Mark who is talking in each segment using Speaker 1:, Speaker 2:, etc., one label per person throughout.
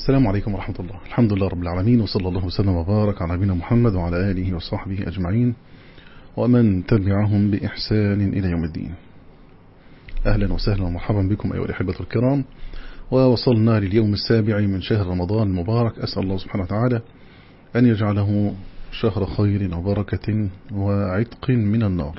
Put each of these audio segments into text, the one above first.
Speaker 1: السلام عليكم ورحمة الله الحمد لله رب العالمين وصلى الله وسلم وبارك على نبينا محمد وعلى آله وصحبه أجمعين ومن تبعهم بإحسان إلى يوم الدين أهلا وسهلا ومرحبا بكم أيها الأحبة الكرام ووصلنا لليوم السابع من شهر رمضان المبارك أسأل الله سبحانه وتعالى أن يجعله شهر خير وبركة وعتق من النار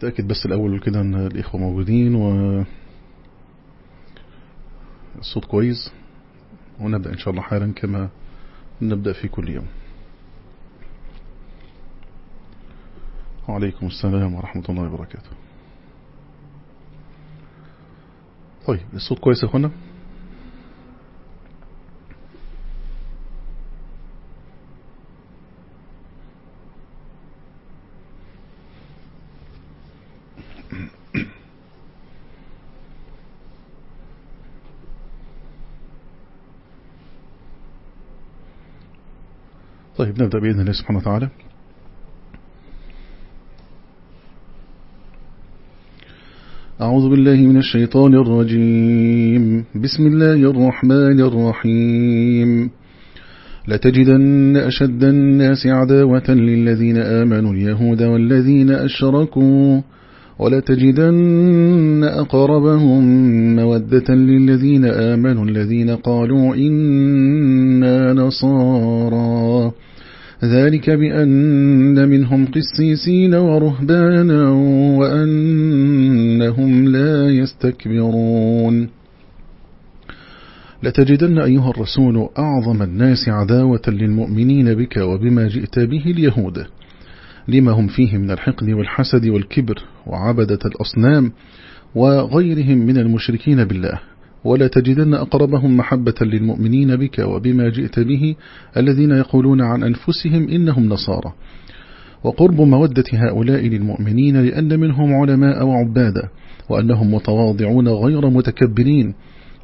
Speaker 1: تأكد بس الأول كده أن الإخوة موجودين و الصوت كويس ونبدأ إن شاء الله حالا كما نبدأ في كل يوم وعليكم السلام ورحمة الله وبركاته طيب الصوت كويس يا أخوانا نبدأ بإذن الله سبحانه وتعالى أعوذ بالله من الشيطان الرجيم بسم الله الرحمن الرحيم لتجدن أشد الناس عداوة للذين آمنوا اليهود والذين أشركوا ولتجدن أقربهم مودة للذين آمنوا الذين قالوا إنا نصارى ذلك بأن منهم قسيسين ورهبانا وأنهم لا يستكبرون لتجدن أيها الرسول أعظم الناس عداوة للمؤمنين بك وبما جئت به اليهود لما هم فيه من الحقد والحسد والكبر وعبدة الأصنام وغيرهم من المشركين بالله ولا تجدن أقربهم محبة للمؤمنين بك وبما جئت به الذين يقولون عن أنفسهم إنهم نصارى وقرب مودة هؤلاء للمؤمنين لأن منهم علماء وعبادة وأنهم متواضعون غير متكبرين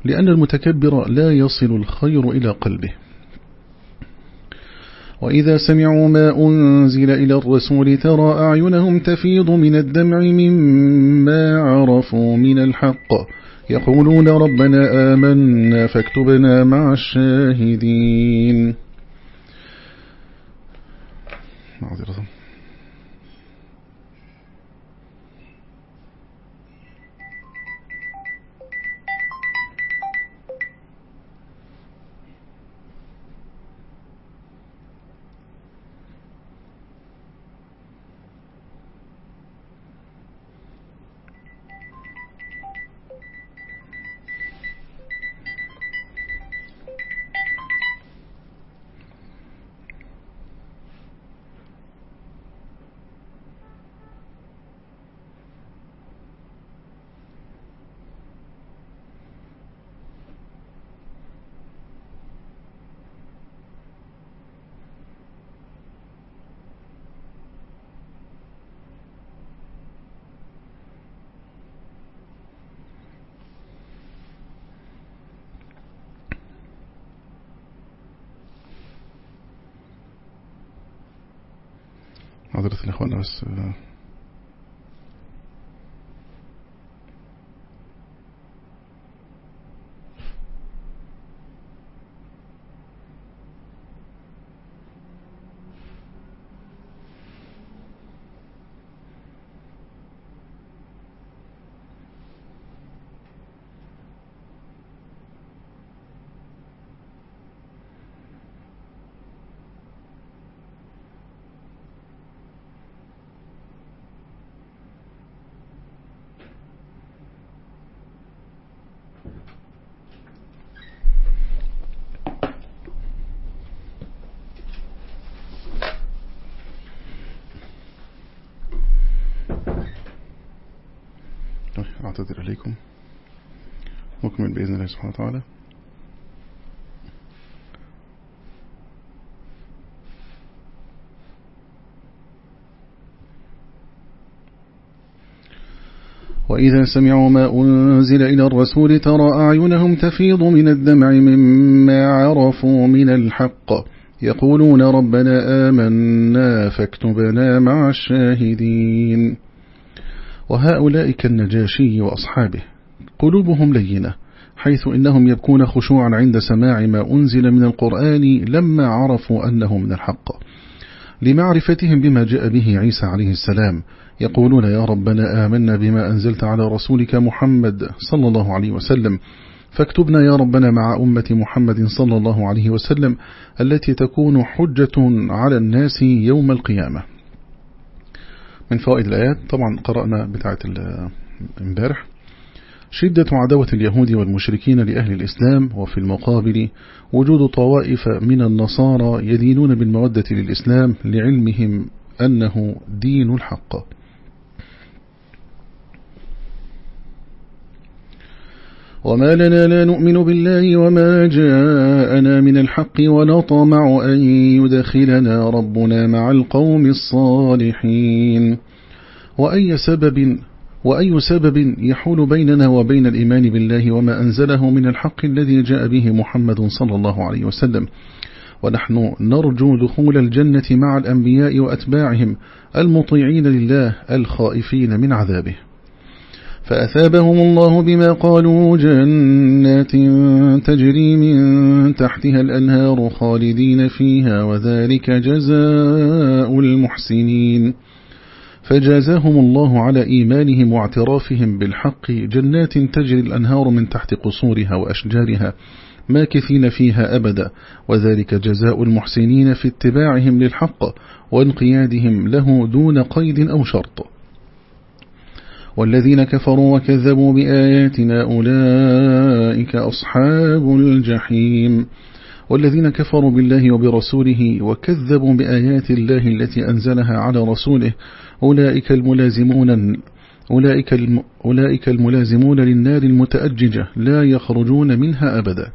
Speaker 1: لأن المتكبر لا يصل الخير إلى قلبه وإذا سمعوا ما أنزل إلى الرسول ترى أعينهم تفيض من الدمع مما عرفوا من الحق يقولون ربنا آمنا فاكتبنا مع الشاهدين معذرة Ahora se la عليكم نكمل بإذن الله سبحانه وتعالى وإذا سمعوا ما أنزل إلى الرسول ترى أعينهم تفيض من الدمع مما عرفوا من الحق يقولون ربنا آمنا فاكتبنا مع الشاهدين وهؤلاء كالنجاشي وأصحابه قلوبهم لينة حيث إنهم يبكون خشوعا عند سماع ما أنزل من القرآن لما عرفوا أنه من الحق لمعرفتهم بما جاء به عيسى عليه السلام يقولون يا ربنا آمنا بما أنزلت على رسولك محمد صلى الله عليه وسلم فاكتبنا يا ربنا مع أمة محمد صلى الله عليه وسلم التي تكون حجة على الناس يوم القيامة من فوائد الآيات طبعا قرأنا بتاعة امبارح شدة عداوة اليهود والمشركين لأهل الإسلام وفي المقابل وجود طوائف من النصارى يدينون بالمودة للإسلام لعلمهم أنه دين الحق وما لنا لا نؤمن بالله وما جاءنا من الحق ونطمع أن يدخلنا ربنا مع القوم الصالحين وأي سبب وأي سبب يحول بيننا وبين الإيمان بالله وما أنزله من الحق الذي جاء به محمد صلى الله عليه وسلم ونحن نرجو دخول الجنة مع الأنبياء وأتباعهم المطيعين لله الخائفين من عذابه فأثابهم الله بما قالوا جنات تجري من تحتها الأنهار خالدين فيها وذلك جزاء المحسنين فجازاهم الله على إيمانهم واعترافهم بالحق جنات تجري الأنهار من تحت قصورها وأشجارها ماكثين فيها أبدا وذلك جزاء المحسنين في اتباعهم للحق وانقيادهم له دون قيد أو شرط والذين كفروا وكذبوا بآياتنا أولئك أصحاب الجحيم والذين كفروا بالله وبرسوله وكذبوا بآيات الله التي أنزلها على رسوله أولئك الملازمون أولئك, الم... أولئك الملازمون للنار المتأججة لا يخرجون منها أبدا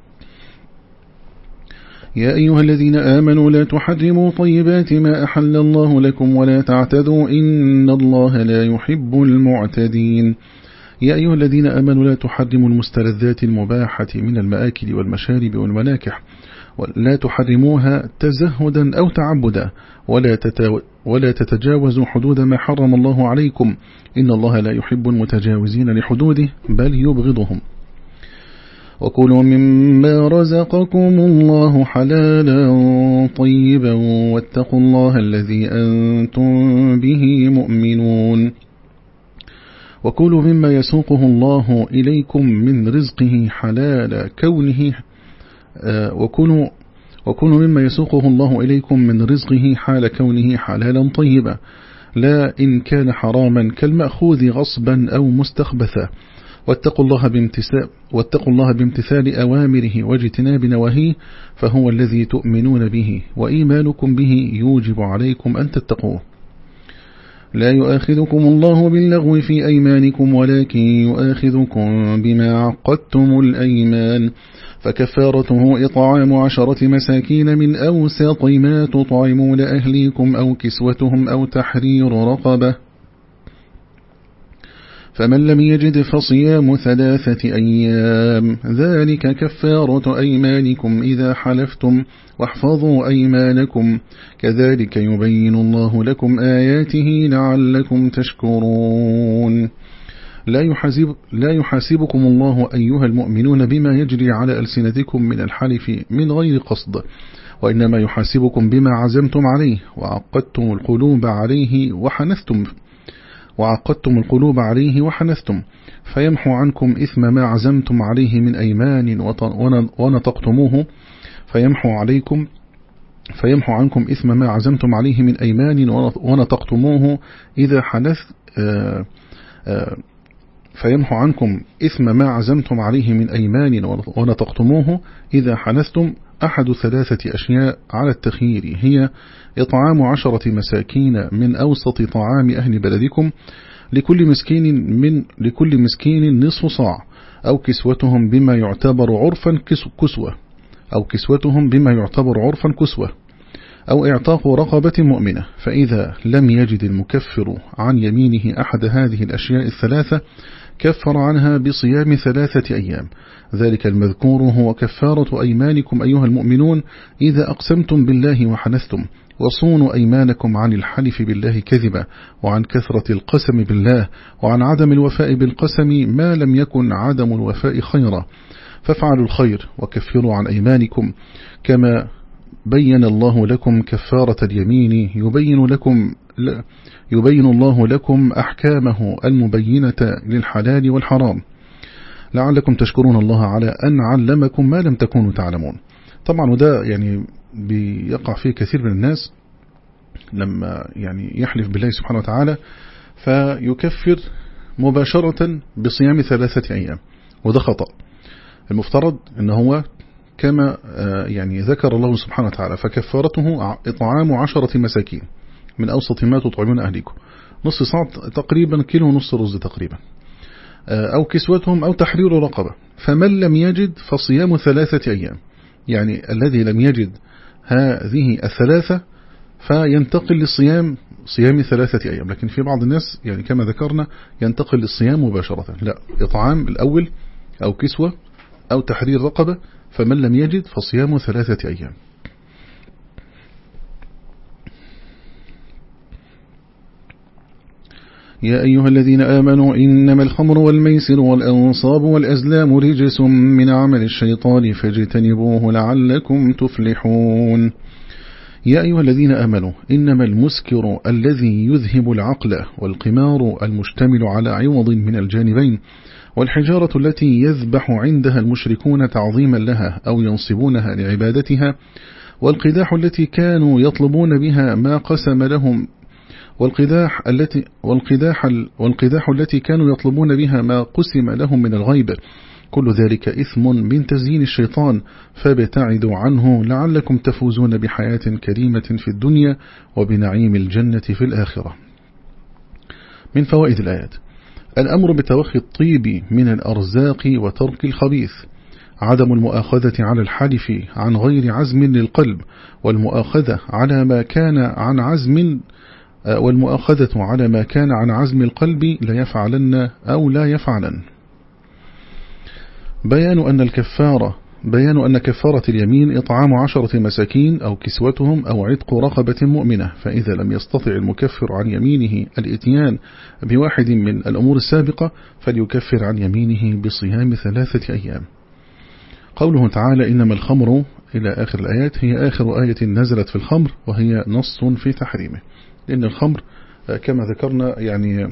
Speaker 1: يا أيها الذين آمنوا لا تحرموا طيبات ما أحل الله لكم ولا تعتدوا إن الله لا يحب المعتدين يا أيها الذين آمنوا لا تحرموا المستلذات المباحة من المآكل والمشارب والمناكح ولا تحرموها تزهدا أو تعبدا ولا, ولا تتجاوزوا حدود ما حرم الله عليكم إن الله لا يحب المتجاوزين لحدوده بل يبغضهم وكلوا مما رزقكم الله حلالا طيبا واتقوا الله الذي أنتم به مؤمنون وكلوا مما يسوقه الله إليكم من رزقه حلالا كونه آه، وكلوا وكلوا مما يسوقه الله إليكم من رزقه حال كونه حلالا طيبا لا إن كان حراما كالمأخوذ غصبا أو مستخبثا واتقوا الله بامتثال واتقوا الله بامتثال أوامره واجتناب نواهيه فهو الذي تؤمنون به وإيمانكم به يوجب عليكم أن تتقوه لا يؤاخذكم الله باللغو في أيمانكم ولكن يؤاخذكم بما عقدتم الأيمان فكفارته إطعام عشرة مساكين من أوسط ما تطعمون أهليكم أو كسوتهم أو تحرير رقبه فمن لم يجد فصيام ثلاثة أيام ذلك كفارة أيمانكم إذا حلفتم واحفظوا أيمانكم كذلك يبين الله لكم آياته لعلكم تشكرون لا, يحاسب لا يحاسبكم الله أيها المؤمنون بما يجري على ألسنتكم من الحلف من غير قصد وإنما يحاسبكم بما عزمتم عليه وعقدتم القلوب عليه وحنثتم وعقدتم القلوب عليه وحنثتم فيمحو عنكم إثم ما عزمتم عليه من أيمان ونطقتموه فيمحو عليكم فيمحو عنكم إثم ما عزمتم عليه من أيمان ونطقتموه إذا حنث آه، آه، فيمحو عنكم إثم ما عزمتم عليه من أيمان ونطقتموه إذا حنثتم أحد ثلاثة أشياء على التخيير هي إطعام عشرة مساكين من أوسط طعام أهل بلدكم لكل مسكين من لكل مسكين نصف صاع أو كسوتهم بما يعتبر عرفا كسوة أو كسوتهم بما يعتبر عرفا كسوة أو اعتاق رقبة مؤمنة فإذا لم يجد المكفر عن يمينه أحد هذه الأشياء الثلاثة كفر عنها بصيام ثلاثة أيام ذلك المذكور هو كفارة أيمانكم أيها المؤمنون إذا أقسمتم بالله وحنثتم وصونوا أيمانكم عن الحلف بالله كذبا وعن كثرة القسم بالله وعن عدم الوفاء بالقسم ما لم يكن عدم الوفاء خيرا فافعلوا الخير وكفروا عن أيمانكم كما بين الله لكم كفارة اليمين يبين لكم يبين الله لكم أحكامه المبينة للحلال والحرام لعلكم تشكرون الله على أن علمكم ما لم تكونوا تعلمون طبعا وده يعني بيقع فيه كثير من الناس لما يعني يحلف بالله سبحانه وتعالى فيكفر مباشرة بصيام ثلاثة أيام وده خطأ المفترض ان هو كما آه، يعني ذكر الله سبحانه وتعالى فكفارته إطعام عشرة مساكين من أوسط ما تطعمون أهليكم نص ساعة تقريبا كيلو ونص رز تقريبا آه، أو كسوتهم أو تحرير رقبة فمن لم يجد فصيام ثلاثة أيام يعني الذي لم يجد هذه الثلاثة فينتقل للصيام صيام ثلاثة أيام لكن في بعض الناس يعني كما ذكرنا ينتقل للصيام مباشرة لا إطعام الأول أو كسوة أو تحرير رقبة فمن لم يجد فصيام ثلاثة أيام يا أيها الذين آمنوا إنما الخمر والميسر والأنصاب والأزلام رجس من عمل الشيطان فاجتنبوه لعلكم تفلحون يا أيها الذين آمنوا إنما المسكر الذي يذهب العقل والقمار المشتمل على عوض من الجانبين والحجارة التي يذبح عندها المشركون تعظيما لها أو ينصبونها لعبادتها والقداح التي كانوا يطلبون بها ما قسم لهم والقداح التي والقداح والقداح التي كانوا يطلبون بها ما قسم لهم من الغيب كل ذلك إثم من تزيين الشيطان فابتعدوا عنه لعلكم تفوزون بحياة كريمة في الدنيا وبنعيم الجنة في الآخرة من فوائد الآيات الأمر بتوخي الطيب من الأرزاق وترك الخبيث عدم المؤاخذة على الحلف عن غير عزم للقلب والمؤاخذة على ما كان عن عزم أه، والمؤاخذة على ما كان عن عزم القلب ليفعلن أو لا يفعلن بيان أن الكفارة بيان أن كفارة اليمين إطعام عشرة مساكين أو كسوتهم أو عتق رقبة مؤمنة فإذا لم يستطع المكفر عن يمينه الاتيان بواحد من الأمور السابقة فليكفر عن يمينه بصيام ثلاثة أيام قوله تعالى إنما الخمر إلى آخر الآيات هي آخر آية نزلت في الخمر وهي نص في تحريمه لأن الخمر آه، كما ذكرنا يعني أو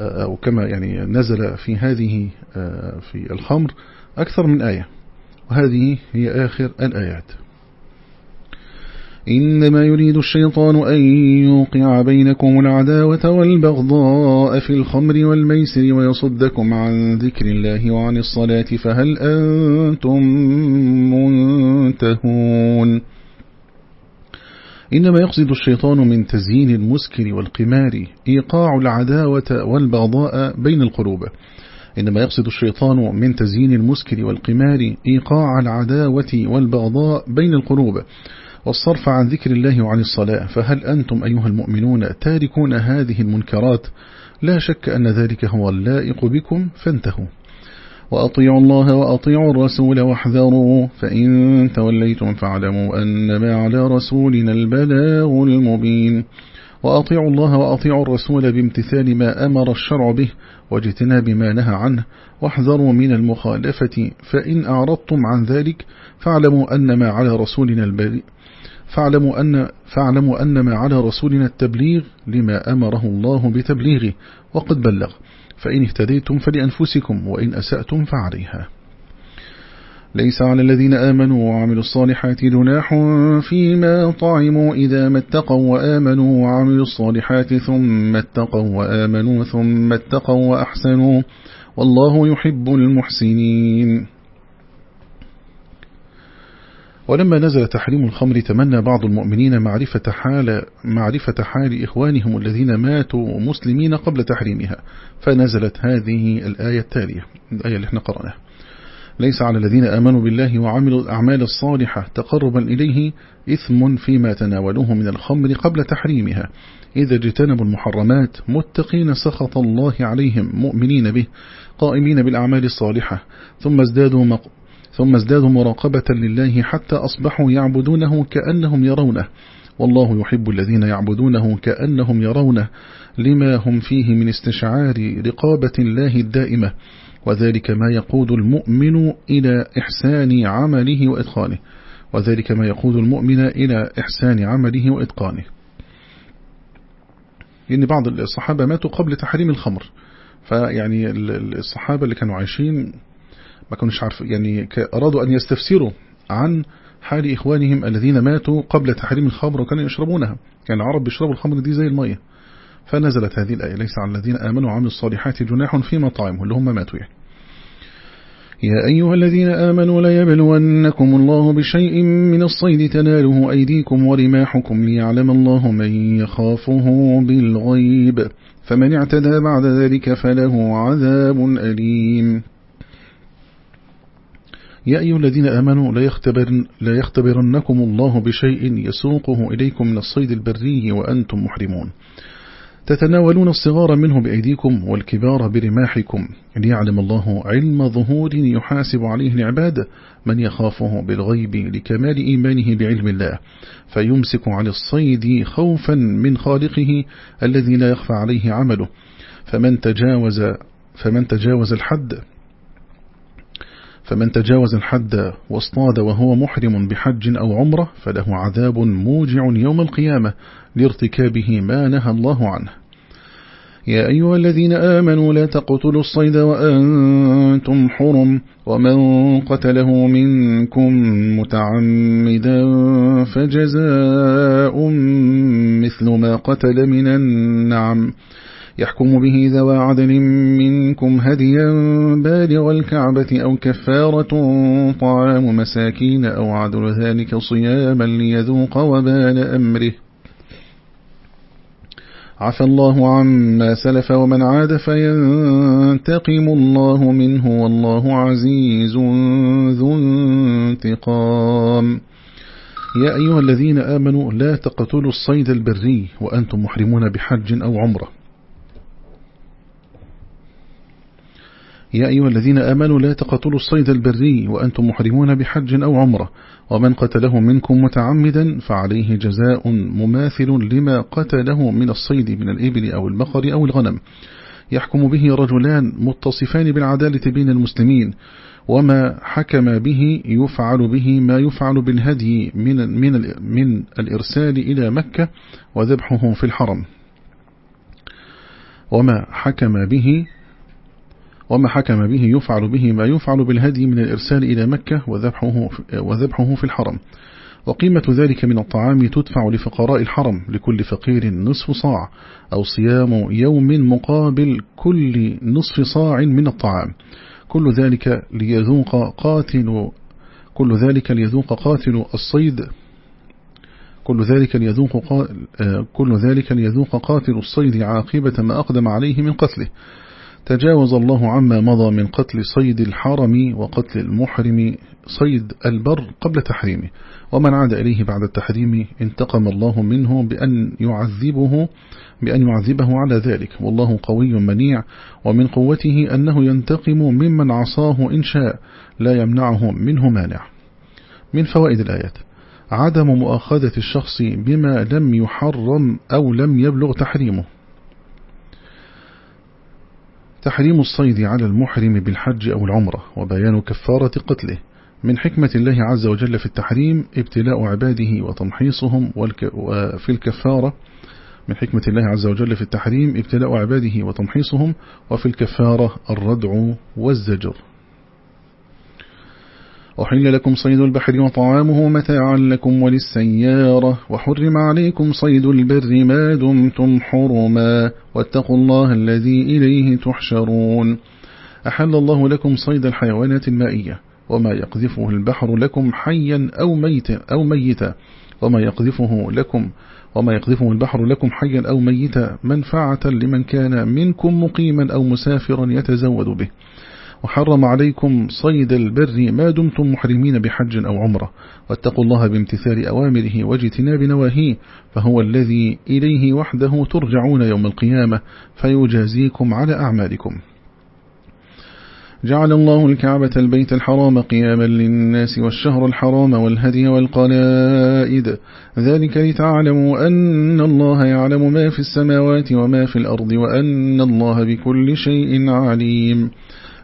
Speaker 1: آه، آه، كما يعني نزل في هذه في الخمر أكثر من آية وهذه هي آخر الآيات إنما يريد الشيطان أن يوقع بينكم العداوة والبغضاء في الخمر والميسر ويصدكم عن ذكر الله وعن الصلاة فهل أنتم منتهون؟ إنما يقصد الشيطان من تزيين المسكر والقمار إيقاع العداوة والبغضاء بين القلوب إنما يقصد الشيطان من تزيين المسكر والقمار إيقاع العداوة والبغضاء بين القلوب والصرف عن ذكر الله وعن الصلاة فهل أنتم أيها المؤمنون تاركون هذه المنكرات لا شك أن ذلك هو اللائق بكم فانتهوا وأطيعوا الله وأطيعوا الرسول واحذروا فإن توليتم فاعلموا أنما على رسولنا البلاغ المبين وأطيعوا الله وأطيعوا الرسول بامتثال ما أمر الشرع به واجتناب ما نهى عنه واحذروا من المخالفة فإن أعرضتم عن ذلك فاعلموا أن ما على رسولنا البلاغ فاعلموا أن, فاعلموا أن ما على رسولنا التبليغ لما أمره الله بتبليغه وقد بلغ فإن اهتديتم فلأنفسكم وإن أسأتم فعليها ليس على الذين آمنوا وعملوا الصالحات جناح فيما طعموا إذا ما اتقوا وآمنوا وعملوا الصالحات ثم اتقوا وآمنوا ثم اتقوا وأحسنوا والله يحب المحسنين ولما نزل تحريم الخمر تمنى بعض المؤمنين معرفة حال, معرفة حال إخوانهم الذين ماتوا مسلمين قبل تحريمها فنزلت هذه الآية التالية الآية اللي احنا قرأناها ليس على الذين آمنوا بالله وعملوا الأعمال الصالحة تقربا إليه إثم فيما تناولوه من الخمر قبل تحريمها إذا اجتنبوا المحرمات متقين سخط الله عليهم مؤمنين به قائمين بالأعمال الصالحة ثم ازدادوا ثم ازدادوا مراقبة لله حتى أصبحوا يعبدونه كأنهم يرونه والله يحب الذين يعبدونه كأنهم يرونه لما هم فيه من استشعار رقابة الله الدائمة وذلك ما يقود المؤمن إلى إحسان عمله وإتقانه وذلك ما يقود المؤمن إلى إحسان عمله وإتقانه لأن بعض الصحابة ماتوا قبل تحريم الخمر فيعني الصحابة اللي كانوا عايشين ما كانوش عارف يعني أرادوا أن يستفسروا عن حال إخوانهم الذين ماتوا قبل تحريم الخمر وكانوا يشربونها كان يعني العرب بيشربوا الخمر دي زي المية فنزلت هذه الآية ليس على الذين آمنوا وعملوا الصالحات جناح في مطاعمهم اللي هم ماتوا يعني يا أيها الذين آمنوا ليبلونكم الله بشيء من الصيد تناله أيديكم ورماحكم ليعلم الله من يخافه بالغيب فمن اعتدى بعد ذلك فله عذاب أليم يا أيها الذين آمنوا لا, يختبرن لا يختبرنكم الله بشيء يسوقه إليكم من الصيد البري وأنتم محرمون تتناولون الصغار منه بأيديكم والكبار برماحكم ليعلم الله علم ظهور يحاسب عليه العباد من يخافه بالغيب لكمال إيمانه بعلم الله فيمسك عن الصيد خوفا من خالقه الذي لا يخفى عليه عمله فمن تجاوز, فمن تجاوز الحد فمن تجاوز الحد واصطاد وهو محرم بحج أو عمرة فله عذاب موجع يوم القيامة لارتكابه ما نهى الله عنه يا أيها الذين آمنوا لا تقتلوا الصيد وأنتم حرم ومن قتله منكم متعمدا فجزاء مثل ما قتل من النعم يحكم به ذوى عدل منكم هديا بالغ الكعبة أو كفارة طعام مساكين أو عدل ذلك صياما ليذوق وبال أمره عفى الله عما سلف ومن عاد فينتقم الله منه والله عزيز ذو انتقام يا أيها الذين آمنوا لا تقتلوا الصيد البري وأنتم محرمون بحج أو عمره يا أيها الذين آمنوا لا تقتلوا الصيد البري وأنتم محرمون بحج أو عمرة ومن قتله منكم متعمدا فعليه جزاء مماثل لما قتله من الصيد من الإبل أو البقر أو الغنم يحكم به رجلان متصفان بالعدالة بين المسلمين وما حكم به يفعل به ما يفعل بالهدي من, من, من الإرسال إلى مكة وذبحه في الحرم وما حكم به وما حكم به يفعل به ما يفعل بالهدي من الإرسال إلى مكة وذبحه, وذبحه في الحرم وقيمة ذلك من الطعام تدفع لفقراء الحرم لكل فقير نصف صاع أو صيام يوم مقابل كل نصف صاع من الطعام كل ذلك ليذوق قاتل كل ذلك ليذوق قاتل الصيد كل ذلك ليذوق قاتل آه، كل ذلك ليذوق قاتل الصيد عاقبة ما أقدم عليه من قتله تجاوز الله عما مضى من قتل صيد الحرم وقتل المحرم صيد البر قبل تحريمه ومن عاد إليه بعد التحريم انتقم الله منه بأن يعذبه بأن يعذبه على ذلك والله قوي منيع ومن قوته أنه ينتقم ممن عصاه إن شاء لا يمنعه منه مانع من فوائد الآيات عدم مؤاخذة الشخص بما لم يحرم أو لم يبلغ تحريمه تحريم الصيد على المحرم بالحج أو العمرة وبيان كفارة قتله من حكمة الله عز وجل في التحريم ابتلاء عباده وتمحيصهم وفي الكفارة من حكمة الله عز وجل في التحريم ابتلاء عباده وتمحيصهم وفي الكفارة الردع والزجر أحل لكم صيد البحر وطعامه متاعا لكم وللسيارة وحرم عليكم صيد البر ما دمتم حرما واتقوا الله الذي إليه تحشرون أحل الله لكم صيد الحيوانات المائية وما يقذفه البحر لكم حيا أو ميتا, أو ميتا وما يقذفه لكم وما يقذفه البحر لكم حيا أو ميتا منفعة لمن كان منكم مقيما أو مسافرا يتزود به وحرم عليكم صيد البر ما دمتم محرمين بحج أو عمرة واتقوا الله بامتثال أوامره واجتناب نواهيه فهو الذي إليه وحده ترجعون يوم القيامة فيجازيكم على أعمالكم جعل الله الكعبة البيت الحرام قياما للناس والشهر الحرام والهدي والقلائد ذلك لتعلموا أن الله يعلم ما في السماوات وما في الأرض وأن الله بكل شيء عليم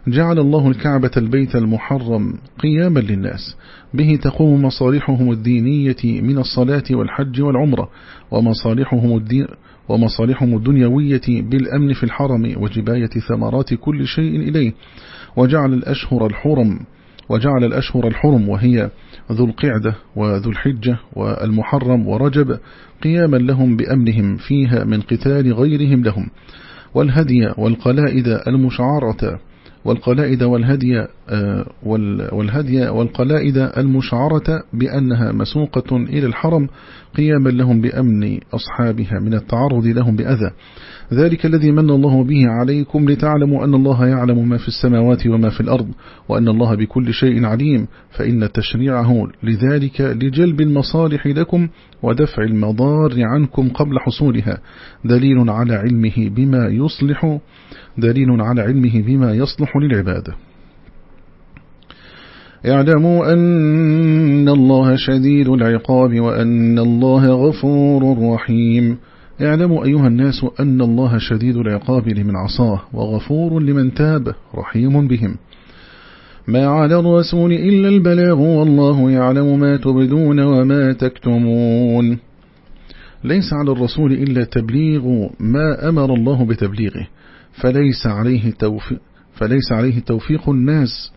Speaker 1: جعل الله الكعبة البيت المحرم قياما للناس به تقوم مصالحهم الدينية من الصلاة والحج والعمرة ومصالحهم, الدين ومصالحهم الدنيوية بالأمن في الحرم وجباية ثمرات كل شيء إليه وجعل الأشهر الحرم وجعل الأشهر الحرم وهي ذو القعدة وذو الحجة والمحرم ورجب قياما لهم بأمنهم فيها من قتال غيرهم لهم والهدي والقلائد المشعرة والقلائد والهدي آه، والهدي والقلائد المشعرة بأنها مسوقة إلى الحرم قياما لهم بأمن أصحابها من التعرض لهم بأذى ذلك الذي من الله به عليكم لتعلموا أن الله يعلم ما في السماوات وما في الأرض وأن الله بكل شيء عليم فإن تشريعه لذلك لجلب المصالح لكم ودفع المضار عنكم قبل حصولها دليل على علمه بما يصلح دليل على علمه بما يصلح للعبادة اعلموا أن الله شديد العقاب وأن الله غفور رحيم اعلموا أيها الناس أن الله شديد العقاب لمن عصاه وغفور لمن تاب رحيم بهم ما على الرسول إلا البلاغ والله يعلم ما تبدون وما تكتمون ليس على الرسول إلا تبليغ ما أمر الله بتبليغه فليس عليه توفيق فليس عليه توفيق الناس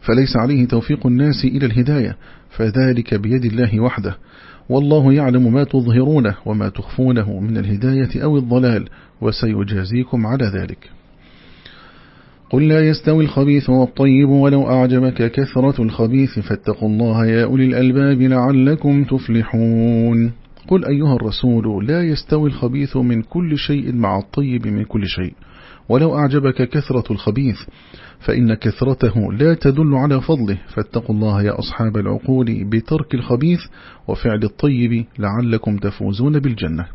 Speaker 1: فليس عليه توفيق الناس إلى الهداية فذلك بيد الله وحده والله يعلم ما تظهرونه وما تخفونه من الهداية أو الضلال وسيجازيكم على ذلك قل لا يستوي الخبيث والطيب ولو أعجبك كثرة الخبيث فاتقوا الله يا أولي الألباب لعلكم تفلحون قل أيها الرسول لا يستوي الخبيث من كل شيء مع الطيب من كل شيء ولو أعجبك كثرة الخبيث فإن كثرته لا تدل على فضله فاتقوا الله يا أصحاب العقول بترك الخبيث وفعل الطيب لعلكم تفوزون بالجنة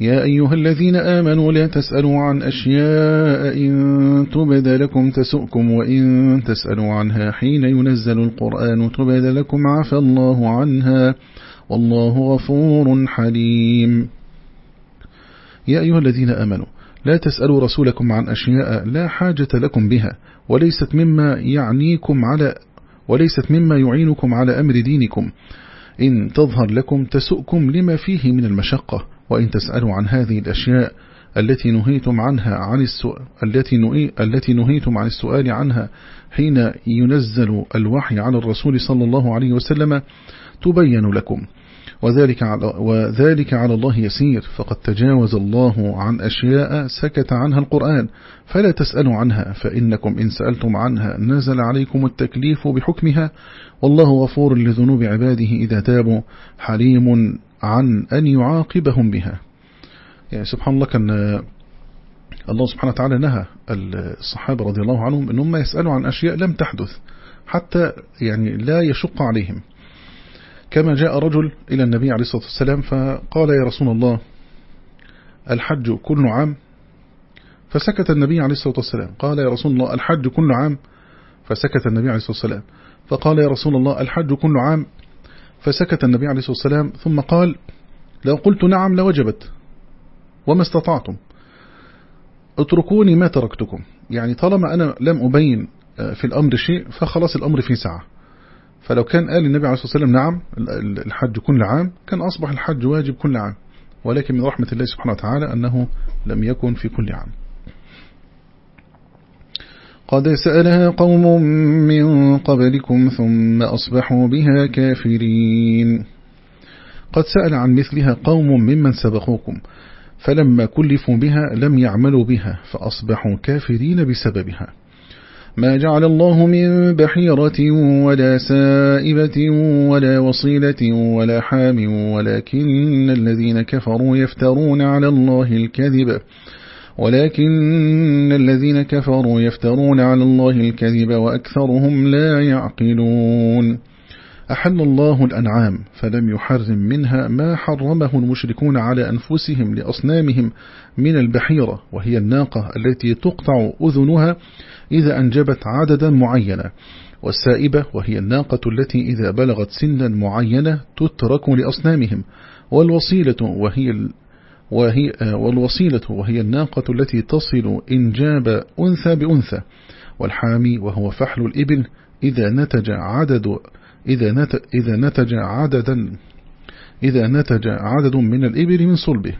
Speaker 1: يا أيها الذين آمنوا لا تسألوا عن أشياء إن تبد لكم تسؤكم وإن تسألوا عنها حين ينزل القرآن تبد لكم عفى الله عنها والله غفور حليم يا أيها الذين آمنوا لا تسألوا رسولكم عن أشياء لا حاجة لكم بها وليست مما يعنيكم على وليست مما يعينكم على أمر دينكم إن تظهر لكم تسؤكم لما فيه من المشقة وإن تسألوا عن هذه الأشياء التي نهيتم عنها عن السؤال التي نهي التي نهيتم عن السؤال عنها حين ينزل الوحي على الرسول صلى الله عليه وسلم تبين لكم وذلك على, وذلك على الله يسير فقد تجاوز الله عن أشياء سكت عنها القرآن فلا تسألوا عنها فإنكم إن سألتم عنها نزل عليكم التكليف بحكمها والله غفور لذنوب عباده إذا تابوا حليم عن أن يعاقبهم بها يعني سبحان الله كان الله سبحانه وتعالى نهى الصحابة رضي الله عنهم أنهم يسألوا عن أشياء لم تحدث حتى يعني لا يشق عليهم كما جاء رجل إلى النبي عليه الصلاة والسلام فقال يا رسول الله الحج كل عام فسكت النبي عليه الصلاة والسلام قال يا رسول الله الحج كل عام فسكت النبي عليه الصلاة والسلام فقال يا رسول الله الحج كل عام فسكت النبي عليه الصلاة والسلام ثم قال لو قلت نعم لوجبت وما استطعتم اتركوني ما تركتكم يعني طالما أنا لم أبين آه، في الأمر شيء فخلاص الأمر في ساعة فلو كان قال النبي عليه الصلاة والسلام نعم الحج كل عام كان أصبح الحج واجب كل عام ولكن من رحمة الله سبحانه وتعالى أنه لم يكن في كل عام قد سألها قوم من قبلكم ثم أصبحوا بها كافرين قد سأل عن مثلها قوم ممن سبقوكم فلما كلفوا بها لم يعملوا بها فأصبحوا كافرين بسببها ما جعل الله من بحيرة ولا سائبة ولا وصيلة ولا حام ولكن الذين كفروا يفترون على الله الكذب ولكن الذين كفروا يفترون على الله الكذب وأكثرهم لا يعقلون أحل الله الأنعام فلم يحرم منها ما حرمه المشركون على أنفسهم لأصنامهم من البحيرة وهي الناقة التي تقطع أذنها إذا أنجبت عددا معينا والسائبة وهي الناقة التي إذا بلغت سنا معينة تترك لأصنامهم والوصيلة وهي وهي آه، والوصيلة وهي الناقة التي تصل إنجاب أنثى بأنثى والحامي وهو فحل الإبل إذا نتج عدد إذا نتج, إذا نتج عددا إذا نتج عدد من الإبل من صلبه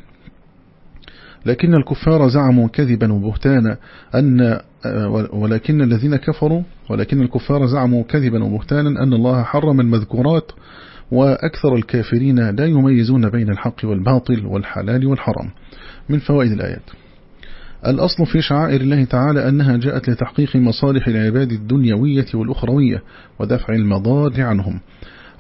Speaker 1: لكن الكفار زعموا كذبا وبهتانا أن آه، ولكن الذين كفروا ولكن الكفار زعموا كذبا وبهتانا أن الله حرم المذكورات وأكثر الكافرين لا يميزون بين الحق والباطل والحلال والحرام من فوائد الآيات الأصل في شعائر الله تعالى أنها جاءت لتحقيق مصالح العباد الدنيوية والأخروية ودفع المضار عنهم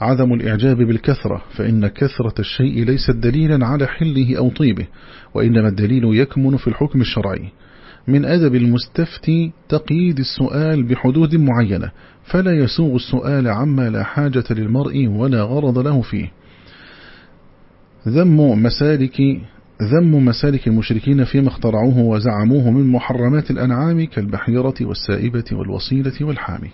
Speaker 1: عدم الإعجاب بالكثرة فإن كثرة الشيء ليست دليلا على حله أو طيبه وإنما الدليل يكمن في الحكم الشرعي من أدب المستفتي تقييد السؤال بحدود معينة فلا يسوغ السؤال عما لا حاجة للمرء ولا غرض له فيه ذم مسالك ذم مسالك المشركين فيما اخترعوه وزعموه من محرمات الأنعام كالبحيرة والسائبة والوصيلة والحامي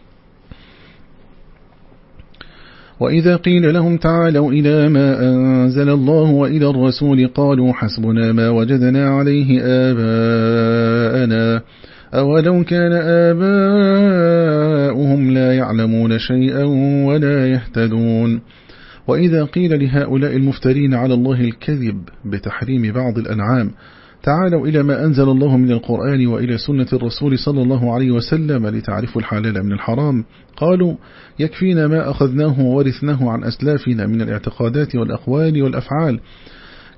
Speaker 1: وإذا قيل لهم تعالوا إلى ما أنزل الله وإلى الرسول قالوا حسبنا ما وجدنا عليه آباءنا أولو كان آباؤهم لا يعلمون شيئا ولا يهتدون وإذا قيل لهؤلاء المفترين على الله الكذب بتحريم بعض الأنعام تعالوا إلى ما أنزل الله من القرآن وإلى سنة الرسول صلى الله عليه وسلم لتعرفوا الحلال من الحرام قالوا يكفينا ما أخذناه وورثناه عن أسلافنا من الاعتقادات والأقوال والأفعال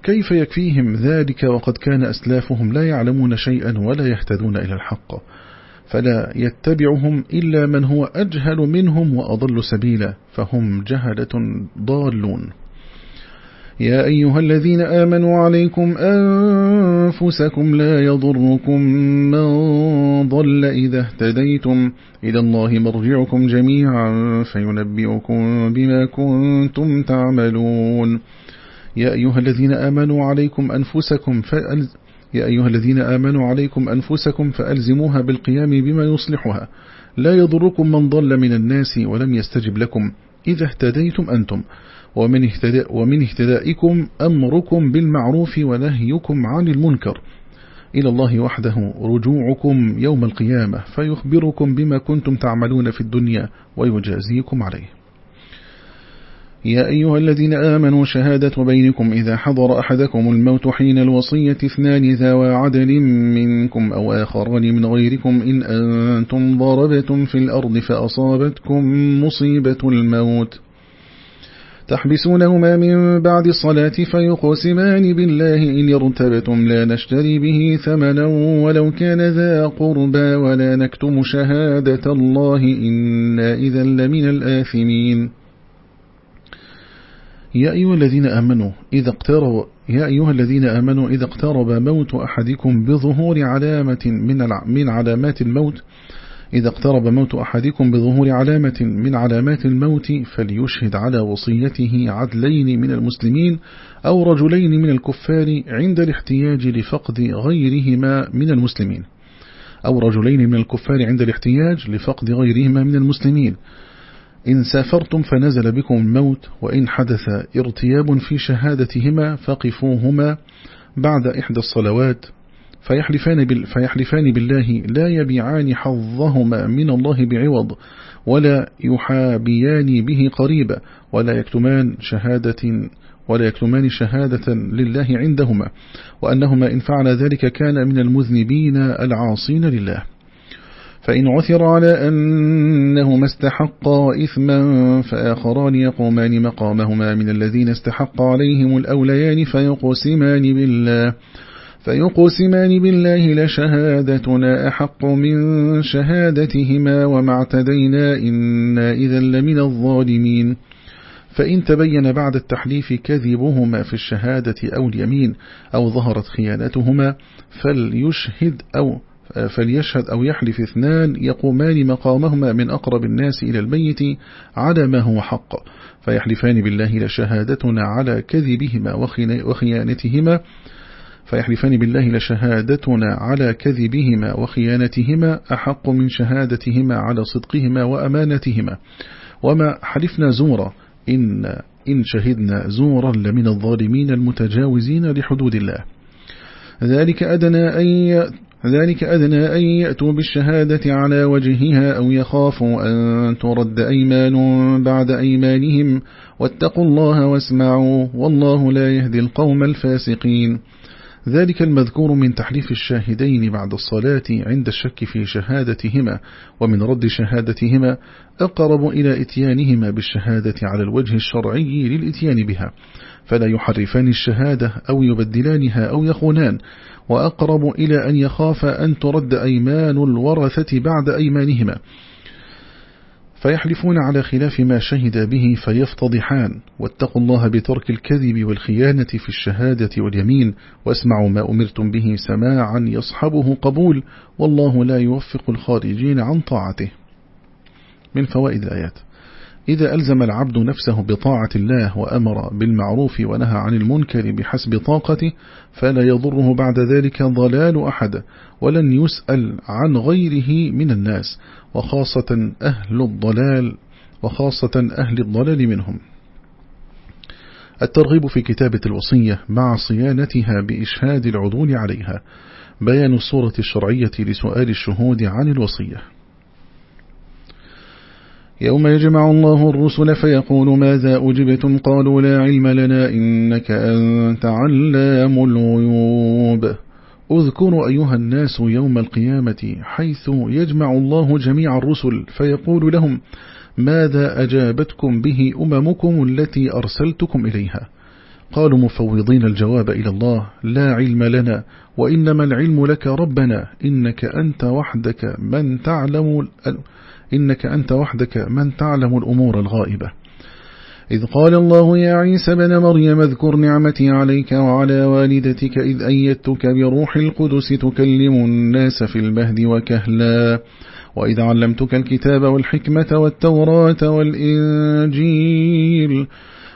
Speaker 1: كيف يكفيهم ذلك وقد كان أسلافهم لا يعلمون شيئا ولا يهتدون إلى الحق فلا يتبعهم إلا من هو أجهل منهم وأضل سبيلا فهم جهلة ضالون يا أيها الذين آمنوا عليكم أنفسكم لا يضركم من ضل إذا اهتديتم إلى الله مرجعكم جميعا فينبئكم بما كنتم تعملون يا أيها الذين آمنوا عليكم أنفسكم فألز يا أيها الذين آمنوا عليكم أنفسكم فألزموها بالقيام بما يصلحها لا يضركم من ضل من الناس ولم يستجب لكم إذا اهتديتم أنتم ومن, اهتداء ومن اهتدائكم أمركم بالمعروف ونهيكم عن المنكر إلى الله وحده رجوعكم يوم القيامة فيخبركم بما كنتم تعملون في الدنيا ويجازيكم عليه يا أيها الذين آمنوا شهادة بينكم إذا حضر أحدكم الموت حين الوصية اثنان ذوى عدل منكم أو آخران من غيركم إن أنتم ضربتم في الأرض فأصابتكم مصيبة الموت تحبسونهما من بعد الصلاة فيقسمان بالله إن ارتبتم لا نشتري به ثمنا ولو كان ذا قربى ولا نكتم شهادة الله إنا إذا لمن الآثمين يا أيها الذين آمنوا إذا اقترب يا أيها الذين آمنوا إذا اقترب موت أحدكم بظهور علامة من علامات الموت إذا اقترب موت أحدكم بظهور علامة من علامات الموت فليشهد على وصيته عدلين من المسلمين أو رجلين من الكفار عند الاحتياج لفقد غيرهما من المسلمين أو رجلين من الكفار عند الاحتياج لفقد غيرهما من المسلمين إن سافرتم فنزل بكم الموت وإن حدث ارتياب في شهادتهما فقفوهما بعد إحدى الصلوات فيحلفان, بال فيحلفان بالله لا يبيعان حظهما من الله بعوض ولا يحابيان به قريبا ولا يكتمان شهادة ولا يكتمان شهادة لله عندهما وأنهما إن فعل ذلك كان من المذنبين العاصين لله فإن عثر على أنهما استحقا إثما فآخران يقومان مقامهما من الذين استحق عليهم الأوليان فيقسمان بالله فيقسمان بالله لشهادتنا أحق من شهادتهما وما اعتدينا إنا إذا لمن الظالمين فإن تبين بعد التحليف كذبهما في الشهادة أو اليمين أو ظهرت خيانتهما فليشهد أو فليشهد أو يحلف اثنان يقومان مقامهما من أقرب الناس إلى الميت على ما هو حق فيحلفان بالله لشهادتنا على كذبهما وخيانتهما فيحلفان بالله لشهادتنا على كذبهما وخيانتهما أحق من شهادتهما على صدقهما وأمانتهما وما حلفنا زورا إن, إن شهدنا زورا لمن الظالمين المتجاوزين لحدود الله ذلك أدنى أن ذلك أدنى أن يأتوا بالشهادة على وجهها أو يخافوا أن ترد أيمان بعد أيمانهم واتقوا الله واسمعوا والله لا يهدي القوم الفاسقين ذلك المذكور من تحريف الشاهدين بعد الصلاة عند الشك في شهادتهما ومن رد شهادتهما أقرب إلى إتيانهما بالشهادة على الوجه الشرعي للإتيان بها فلا يحرفان الشهادة أو يبدلانها أو يخونان وأقرب إلى أن يخاف أن ترد أيمان الورثة بعد أيمانهما فيحلفون على خلاف ما شهد به فيفتضحان واتقوا الله بترك الكذب والخيانة في الشهادة واليمين واسمعوا ما أمرتم به سماعا يصحبه قبول والله لا يوفق الخارجين عن طاعته من فوائد الآيات إذا ألزم العبد نفسه بطاعة الله وأمر بالمعروف ونهى عن المنكر بحسب طاقته فلا يضره بعد ذلك ضلال أحد ولن يسأل عن غيره من الناس وخاصة أهل الضلال وخاصة أهل الضلال منهم الترغيب في كتابة الوصية مع صيانتها بإشهاد العدول عليها بيان الصورة الشرعية لسؤال الشهود عن الوصية يوم يجمع الله الرسل فيقول ماذا أجبتم قالوا لا علم لنا إنك أنت علام الغيوب اذكر أيها الناس يوم القيامة حيث يجمع الله جميع الرسل فيقول لهم ماذا أجابتكم به أممكم التي أرسلتكم إليها قالوا مفوضين الجواب إلى الله لا علم لنا وإنما العلم لك ربنا إنك أنت وحدك من تعلم إنك أنت وحدك من تعلم الأمور الغائبة إذ قال الله يا عيسى بن مريم اذكر نعمتي عليك وعلى والدتك إذ أيدتك بروح القدس تكلم الناس في المهد وكهلا وإذ علمتك الكتاب والحكمة والتوراة والإنجيل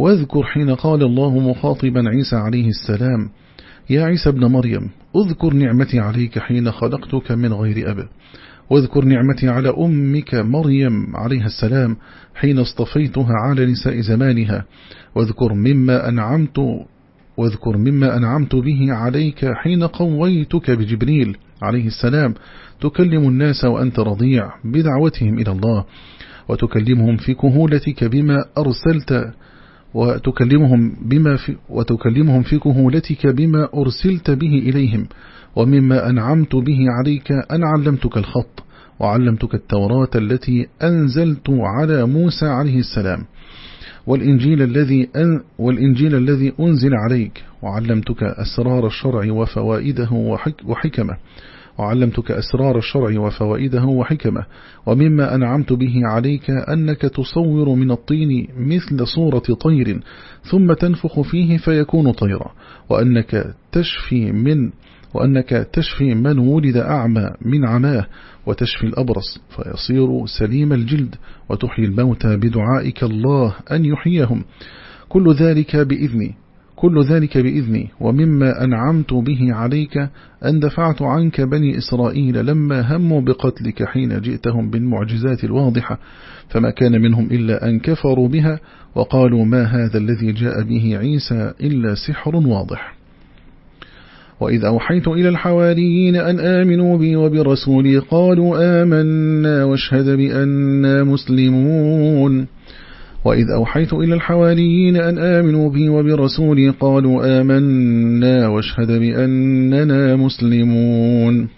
Speaker 1: واذكر حين قال الله مخاطبا عيسى عليه السلام يا عيسى ابن مريم اذكر نعمتي عليك حين خلقتك من غير أب واذكر نعمتي على أمك مريم عليها السلام حين اصطفيتها على نساء زمانها واذكر مما أنعمت واذكر مما أنعمت به عليك حين قويتك بجبريل عليه السلام تكلم الناس وأنت رضيع بدعوتهم إلى الله وتكلمهم في كهولتك بما أرسلت وتكلمهم, بما في وتكلمهم في كهولتك بما أرسلت به إليهم ومما أنعمت به عليك أن علمتك الخط وعلمتك التوراة التي أنزلت على موسى عليه السلام والإنجيل الذي, أن والإنجيل الذي أنزل عليك وعلمتك أسرار الشرع وفوائده وحك وحكمه وعلمتك أسرار الشرع وفوائده وحكمه ومما أنعمت به عليك أنك تصور من الطين مثل صورة طير ثم تنفخ فيه فيكون طيرا وأنك تشفي من وأنك تشفي من ولد أعمى من عماه وتشفي الأبرص فيصير سليم الجلد وتحيي الموتى بدعائك الله أن يحييهم كل ذلك بإذني كل ذلك بإذني ومما أنعمت به عليك أن دفعت عنك بني إسرائيل لما هموا بقتلك حين جئتهم بالمعجزات الواضحة فما كان منهم إلا أن كفروا بها وقالوا ما هذا الذي جاء به عيسى إلا سحر واضح وإذا أوحيت إلى الحواريين أن آمنوا بي وبرسولي قالوا آمنا واشهد بأننا مسلمون وإذ أوحيت إلى الحواريين أن آمنوا بي وبرسولي قالوا آمنا واشهد بأننا مسلمون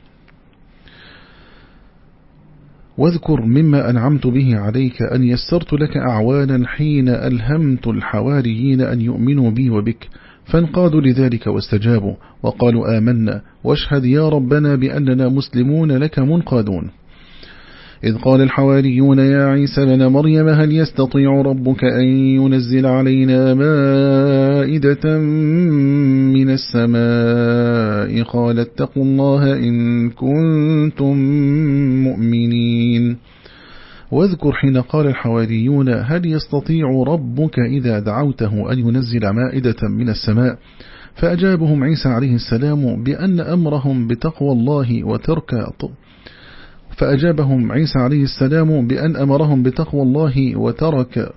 Speaker 1: واذكر مما أنعمت به عليك أن يسرت لك أعوانا حين ألهمت الحواريين أن يؤمنوا بي وبك فانقادوا لذلك واستجابوا وقالوا آمنا واشهد يا ربنا بأننا مسلمون لك منقادون إذ قال الحواريون يا عيسى بن مريم هل يستطيع ربك أن ينزل علينا مائدة من السماء قال اتقوا الله إن كنتم مؤمنين واذكر حين قال الحواريون هل يستطيع ربك إذا دعوته أن ينزل مائدة من السماء فأجابهم عيسى عليه السلام بأن أمرهم بتقوى الله وترك فأجابهم عيسى عليه السلام بأن أمرهم بتقوى الله وترك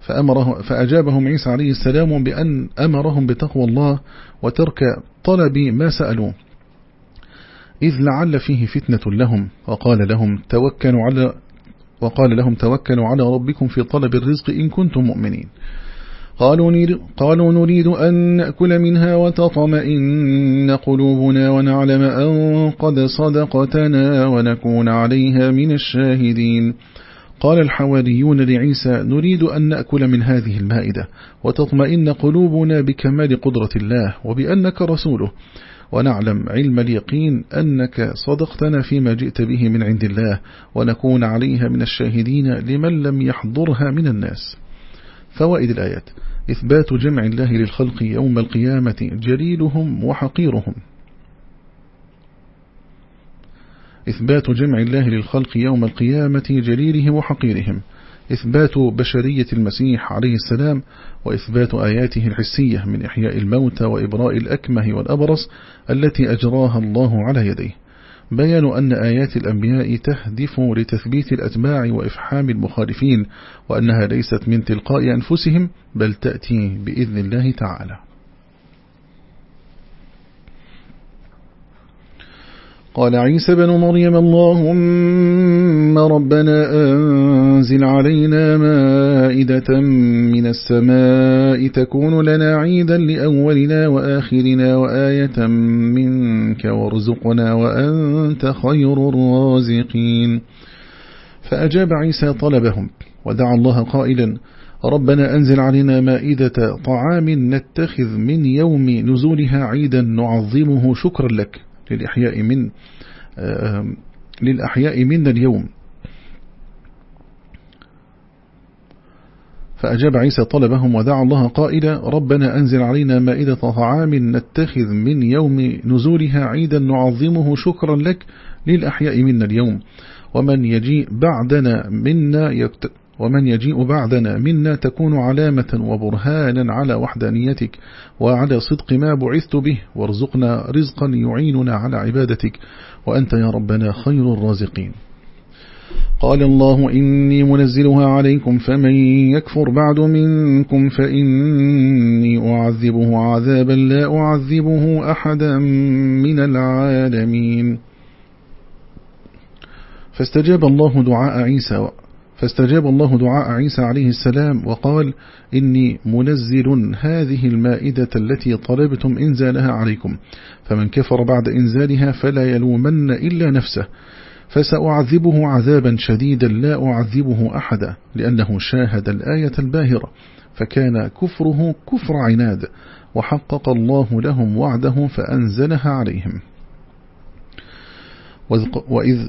Speaker 1: فأمره فأجابهم عيسى عليه السلام بأن أمرهم بتقوى الله وترك طلب ما سألوه إذ لعل فيه فتنة لهم وقال لهم توكلوا على وقال لهم توكلوا على ربكم في طلب الرزق إن كنتم مؤمنين قالوا, نر... قالوا نريد أن نأكل منها وتطمئن قلوبنا ونعلم أن قد صدقتنا ونكون عليها من الشاهدين قال الحواريون لعيسى نريد أن نأكل من هذه المائدة وتطمئن قلوبنا بكمال قدرة الله وبأنك رسوله ونعلم علم اليقين أنك صدقتنا فيما جئت به من عند الله ونكون عليها من الشاهدين لمن لم يحضرها من الناس فوائد الآيات إثبات جمع الله للخلق يوم القيامة جليلهم وحقيرهم إثبات جمع الله للخلق يوم القيامة جليلهم وحقيرهم إثبات بشرية المسيح عليه السلام وإثبات آياته الحسية من إحياء الموتى وإبراء الأكمه والأبرص التي أجراها الله على يديه بيان أن آيات الأنبياء تهدف لتثبيت الأتباع وإفحام المخالفين وأنها ليست من تلقاء أنفسهم بل تأتي بإذن الله تعالى قال عيسى بن مريم اللهم ربنا أنزل علينا مائدة من السماء تكون لنا عيدا لأولنا وآخرنا وآية منك وارزقنا وأنت خير الرازقين فأجاب عيسى طلبهم ودعا الله قائلا ربنا أنزل علينا مائدة طعام نتخذ من يوم نزولها عيدا نعظمه شكرا لك للإحياء من آه، للأحياء منا اليوم فأجاب عيسى طلبهم ودعا الله قائلا ربنا أنزل علينا مائدة طعام نتخذ من يوم نزولها عيدا نعظمه شكرا لك للأحياء منا اليوم ومن يجيء بعدنا منا يكتب ومن يجيء بعدنا منا تكون علامة وبرهانا على وحدانيتك وعلى صدق ما بعثت به وارزقنا رزقا يعيننا على عبادتك وأنت يا ربنا خير الرازقين قال الله إني منزلها عليكم فمن يكفر بعد منكم فإني أعذبه عذابا لا أعذبه أحدا من العالمين فاستجاب الله دعاء عيسى فاستجاب الله دعاء عيسى عليه السلام وقال إني منزل هذه المائدة التي طلبتم إنزالها عليكم فمن كفر بعد إنزالها فلا يلومن إلا نفسه فسأعذبه عذابا شديدا لا أعذبه أحدا لأنه شاهد الآية الباهرة فكان كفره كفر عناد وحقق الله لهم وعده فأنزلها عليهم وإذ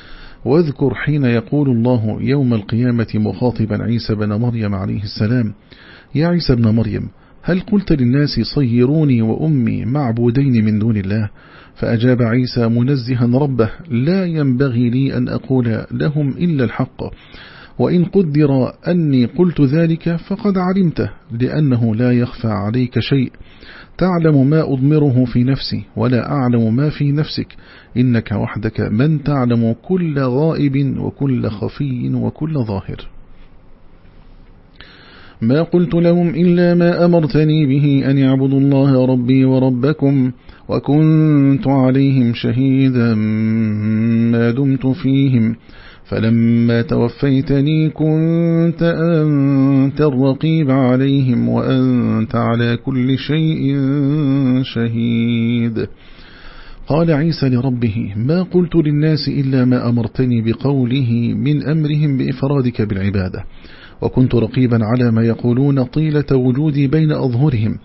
Speaker 1: واذكر حين يقول الله يوم القيامة مخاطبا عيسى بن مريم عليه السلام يا عيسى بن مريم هل قلت للناس صيروني وأمي معبودين من دون الله فأجاب عيسى منزها ربه لا ينبغي لي أن أقول لهم إلا الحق وإن قدر أني قلت ذلك فقد علمته لأنه لا يخفى عليك شيء تعلم ما أضمره في نفسي ولا أعلم ما في نفسك إنك وحدك من تعلم كل غائب وكل خفي وكل ظاهر ما قلت لهم إلا ما أمرتني به أن يعبدوا الله ربي وربكم وكنت عليهم شهيدا ما دمت فيهم فلما توفيتني كنت أنت الرقيب عليهم وأنت على كل شيء شهيد قال عيسى لربه ما قلت للناس إلا ما أمرتني بقوله من أمرهم بإفرادك بالعبادة وكنت رقيبا على ما يقولون طيلة وجودي بين أظهرهم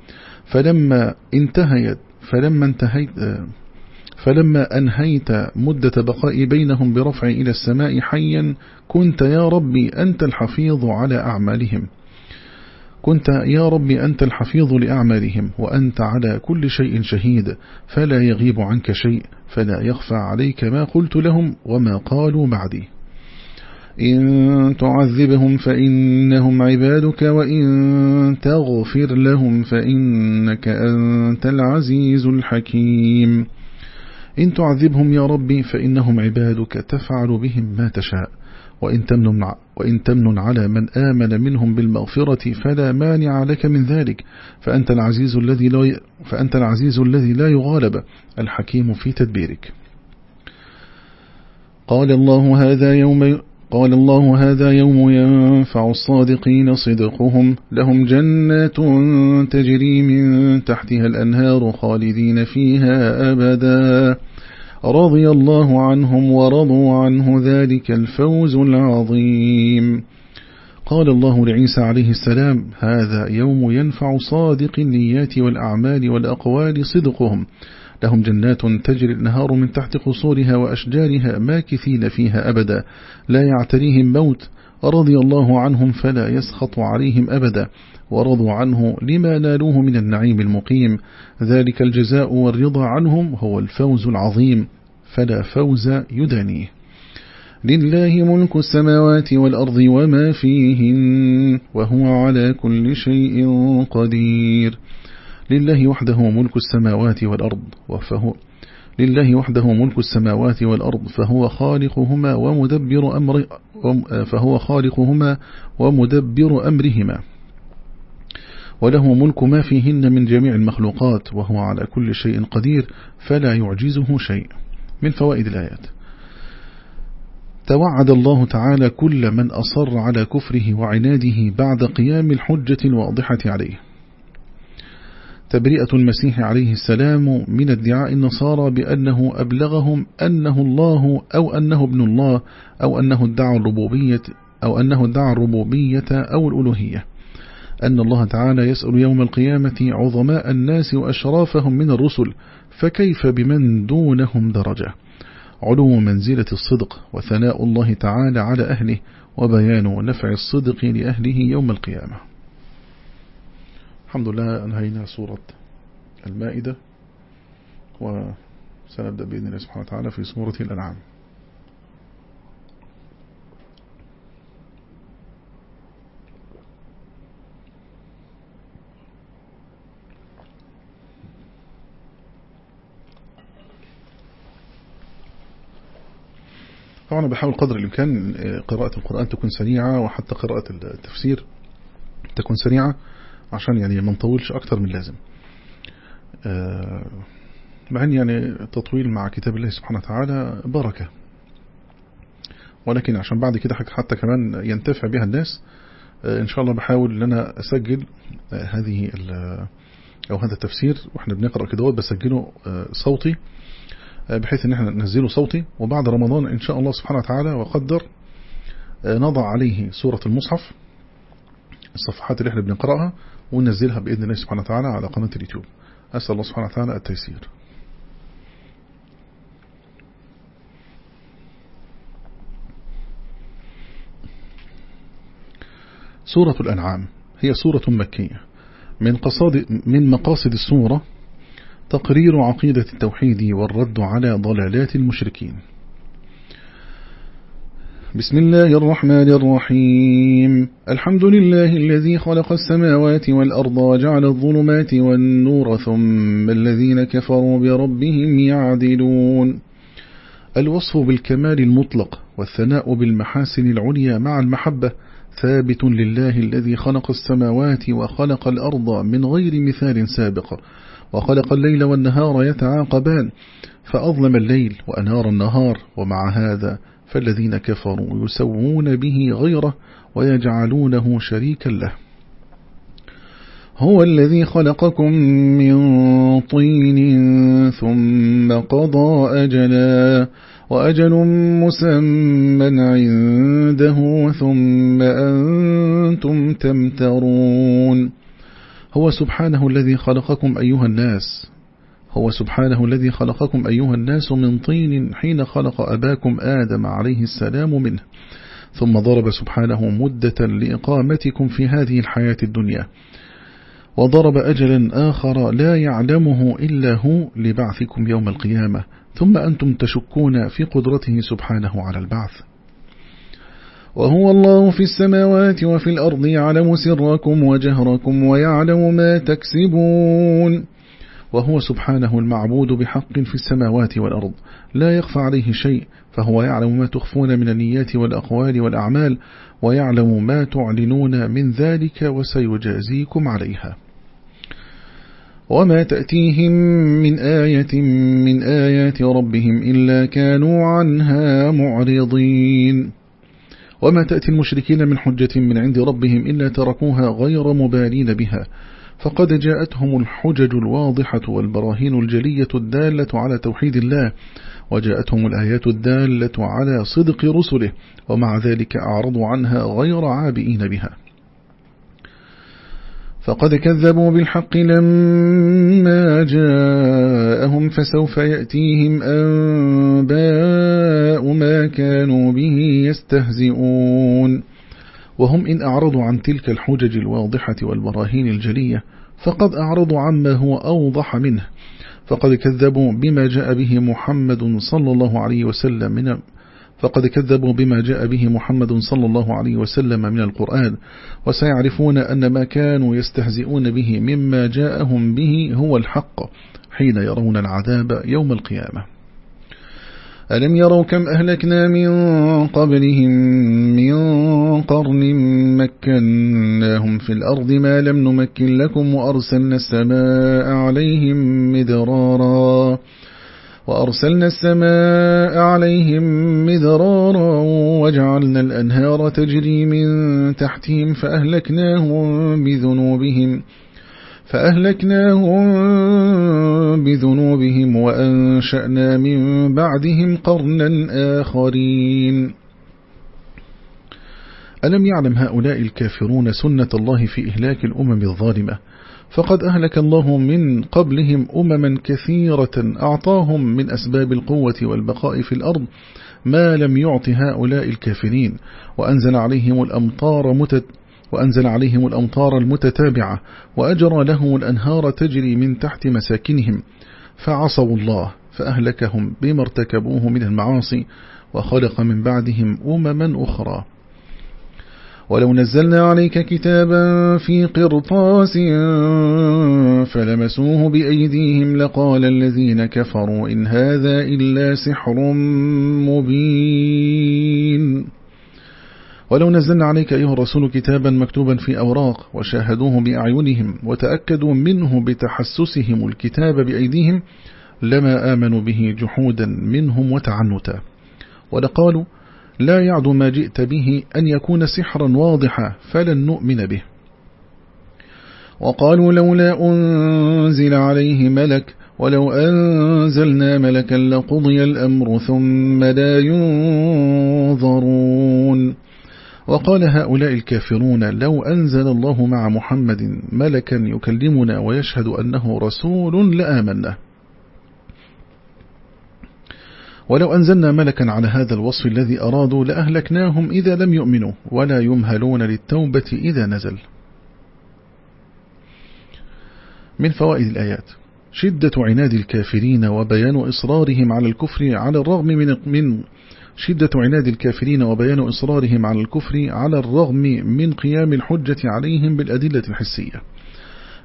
Speaker 1: فلما انتهيت فلما انتهيت فلما أنهيت مدة بقائي بينهم برفع إلى السماء حيا كنت يا ربي أنت الحفيظ على أعمالهم كنت يا ربي أنت الحفيظ لأعمالهم وأنت على كل شيء شهيد فلا يغيب عنك شيء فلا يخفى عليك ما قلت لهم وما قالوا بعدي إن تعذبهم فإنهم عبادك وإن تغفر لهم فإنك أنت العزيز الحكيم إن تعذبهم يا ربي فإنهم عبادك تفعل بهم ما تشاء وإن تمن وإن على من آمن منهم بالمغفرة فلا مانع لك من ذلك فأنت العزيز الذي لا, فأنت العزيز الذي لا يغالب الحكيم في تدبيرك قال الله هذا يوم قال الله هذا يوم ينفع الصادقين صدقهم لهم جنات تجري من تحتها الأنهار خالدين فيها أبدا رضي الله عنهم ورضوا عنه ذلك الفوز العظيم قال الله لعيسى عليه السلام هذا يوم ينفع صادق النيات والأعمال والأقوال صدقهم لهم جنات تجري النهار من تحت قصورها وأشجارها ماكثين فيها أبدا لا يعتريهم موت رضي الله عنهم فلا يسخط عليهم أبدا ورضوا عنه لما نالوه من النعيم المقيم ذلك الجزاء والرضا عنهم هو الفوز العظيم فلا فوز يدانيه لله ملك السماوات والأرض وما فيهن وهو على كل شيء قدير لله وحده ملك السماوات والأرض وفهو لله وحده ملك السماوات والأرض فهو خالقهما ومدبر أمر فهو خالقهما ومدبر أمرهما وله ملك ما فيهن من جميع المخلوقات وهو على كل شيء قدير فلا يعجزه شيء من فوائد الآيات توعد الله تعالى كل من أصر على كفره وعناده بعد قيام الحجة الواضحة عليه تبرئة المسيح عليه السلام من ادعاء النصارى بأنه أبلغهم أنه الله أو أنه ابن الله أو أنه ادعى الربوبية أو أنه ادعى الربوبية أو الألوهية أن الله تعالى يسأل يوم القيامة عظماء الناس وأشرافهم من الرسل فكيف بمن دونهم درجة علو منزلة الصدق وثناء الله تعالى على أهله وبيان نفع الصدق لأهله يوم القيامة الحمد لله أنهينا سورة المائدة وسنبدأ بإذن الله سبحانه وتعالى في سورة الأنعام طبعا بحاول قدر الإمكان آه، قراءة القرآن تكون سريعة وحتى قراءة التفسير تكون سريعة عشان يعني ما نطولش أكتر من لازم آه، مع أن يعني التطويل مع كتاب الله سبحانه وتعالى بركة ولكن عشان بعد كده حتى كمان ينتفع بها الناس آه، إن شاء الله بحاول أن أنا أسجل آه، هذه أو هذا التفسير وإحنا بنقرأ كده بسجله صوتي بحيث أن احنا ننزله صوتي وبعد رمضان إن شاء الله سبحانه وتعالى وقدر نضع عليه سورة المصحف الصفحات اللي احنا بنقرأها وننزلها بإذن الله سبحانه وتعالى على قناة اليوتيوب أسأل الله سبحانه وتعالى التيسير سورة الأنعام هي سورة مكية من, قصاد من مقاصد السورة تقرير عقيدة التوحيد والرد على ضلالات المشركين بسم الله الرحمن الرحيم الحمد لله الذي خلق السماوات والأرض وجعل الظلمات والنور ثم الذين كفروا بربهم يعدلون الوصف بالكمال المطلق والثناء بالمحاسن العليا مع المحبة ثابت لله الذي خلق السماوات وخلق الأرض من غير مثال سابق وخلق الليل والنهار يتعاقبان فأظلم الليل وأنهار النهار ومع هذا فالذين كفروا يسوون به غيره ويجعلونه شريكا له هو الذي خلقكم من طين ثم قضى أجلا وأجل مسمى عنده ثم أنتم تمترون هو سبحانه الذي خلقكم أيها الناس هو سبحانه الذي خلقكم أيها الناس من طين حين خلق أباكم آدم عليه السلام منه ثم ضرب سبحانه مدة لإقامتكم في هذه الحياة الدنيا وضرب أجلا آخر لا يعلمه إلا هو لبعثكم يوم القيامة ثم أنتم تشكون في قدرته سبحانه على البعث وهو الله في السماوات وفي الأرض يعلم سركم وجهركم ويعلم ما تكسبون وهو سبحانه المعبود بحق في السماوات والأرض لا يخفى عليه شيء فهو يعلم ما تخفون من النيات والأقوال والأعمال ويعلم ما تعلنون من ذلك وسيجازيكم عليها وما تأتيهم من آية من آيات ربهم إلا كانوا عنها معرضين وما تأتي المشركين من حجة من عند ربهم إلا تركوها غير مبالين بها فقد جاءتهم الحجج الواضحة والبراهين الجلية الدالة على توحيد الله وجاءتهم الآيات الدالة على صدق رسله ومع ذلك أعرضوا عنها غير عابئين بها فقد كذبوا بالحق لما جاءهم فسوف يأتيهم أنباء ما كانوا به يستهزئون وهم إن أعرضوا عن تلك الحجج الواضحة والبراهين الجلية فقد أعرضوا عما هو أوضح منه فقد كذبوا بما جاء به محمد صلى الله عليه وسلم من فقد كذبوا بما جاء به محمد صلى الله عليه وسلم من القرآن وسيعرفون أن ما كانوا يستهزئون به مما جاءهم به هو الحق حين يرون العذاب يوم القيامة ألم يروا كم أهلكنا من قبلهم من قرن مكناهم في الأرض ما لم نمكن لكم وأرسلنا السماء عليهم مدرارا وأرسلنا السماء عليهم مذرارا وجعلنا الأنهار تجري من تحتهم فأهلكناهم بذنوبهم فأهلكناهم بذنوبهم وأنشأنا من بعدهم قرنا آخرين ألم يعلم هؤلاء الكافرون سنة الله في إهلاك الأمم الظالمة فقد أهلك الله من قبلهم أمما كثيرة أعطاهم من أسباب القوة والبقاء في الأرض ما لم يعط هؤلاء الكافرين وأنزل عليهم الأمطار وأنزل عليهم الأمطار المتتابعة وأجرى لهم الأنهار تجري من تحت مساكنهم فعصوا الله فأهلكهم بما ارتكبوه من المعاصي وخلق من بعدهم أمما أخرى ولو نزلنا عليك كتابا في قرطاس فلمسوه بأيديهم لقال الذين كفروا إن هذا إلا سحر مبين ولو نزلنا عليك أيها الرسول كتابا مكتوبا في أوراق وشاهدوه بأعينهم وتأكدوا منه بتحسسهم الكتاب بأيديهم لما آمنوا به جحودا منهم وتعنتا ولقالوا لا يعد ما جئت به أن يكون سحرا واضحا فلن نؤمن به وقالوا لولا أنزل عليه ملك ولو أنزلنا ملكا لقضي الأمر ثم لا ينظرون وقال هؤلاء الكافرون لو أنزل الله مع محمد ملكا يكلمنا ويشهد أنه رسول لآمنا ولو أنزلنا ملكا على هذا الوصف الذي أرادوا لأهلكناهم إذا لم يؤمنوا ولا يمهلون للتوبة إذا نزل من فوائد الآيات شدة عناد الكافرين وبيان إصرارهم على الكفر على الرغم من, من شدة عناد الكافرين وبيان إصرارهم على الكفر على الرغم من قيام الحجة عليهم بالأدلة الحسية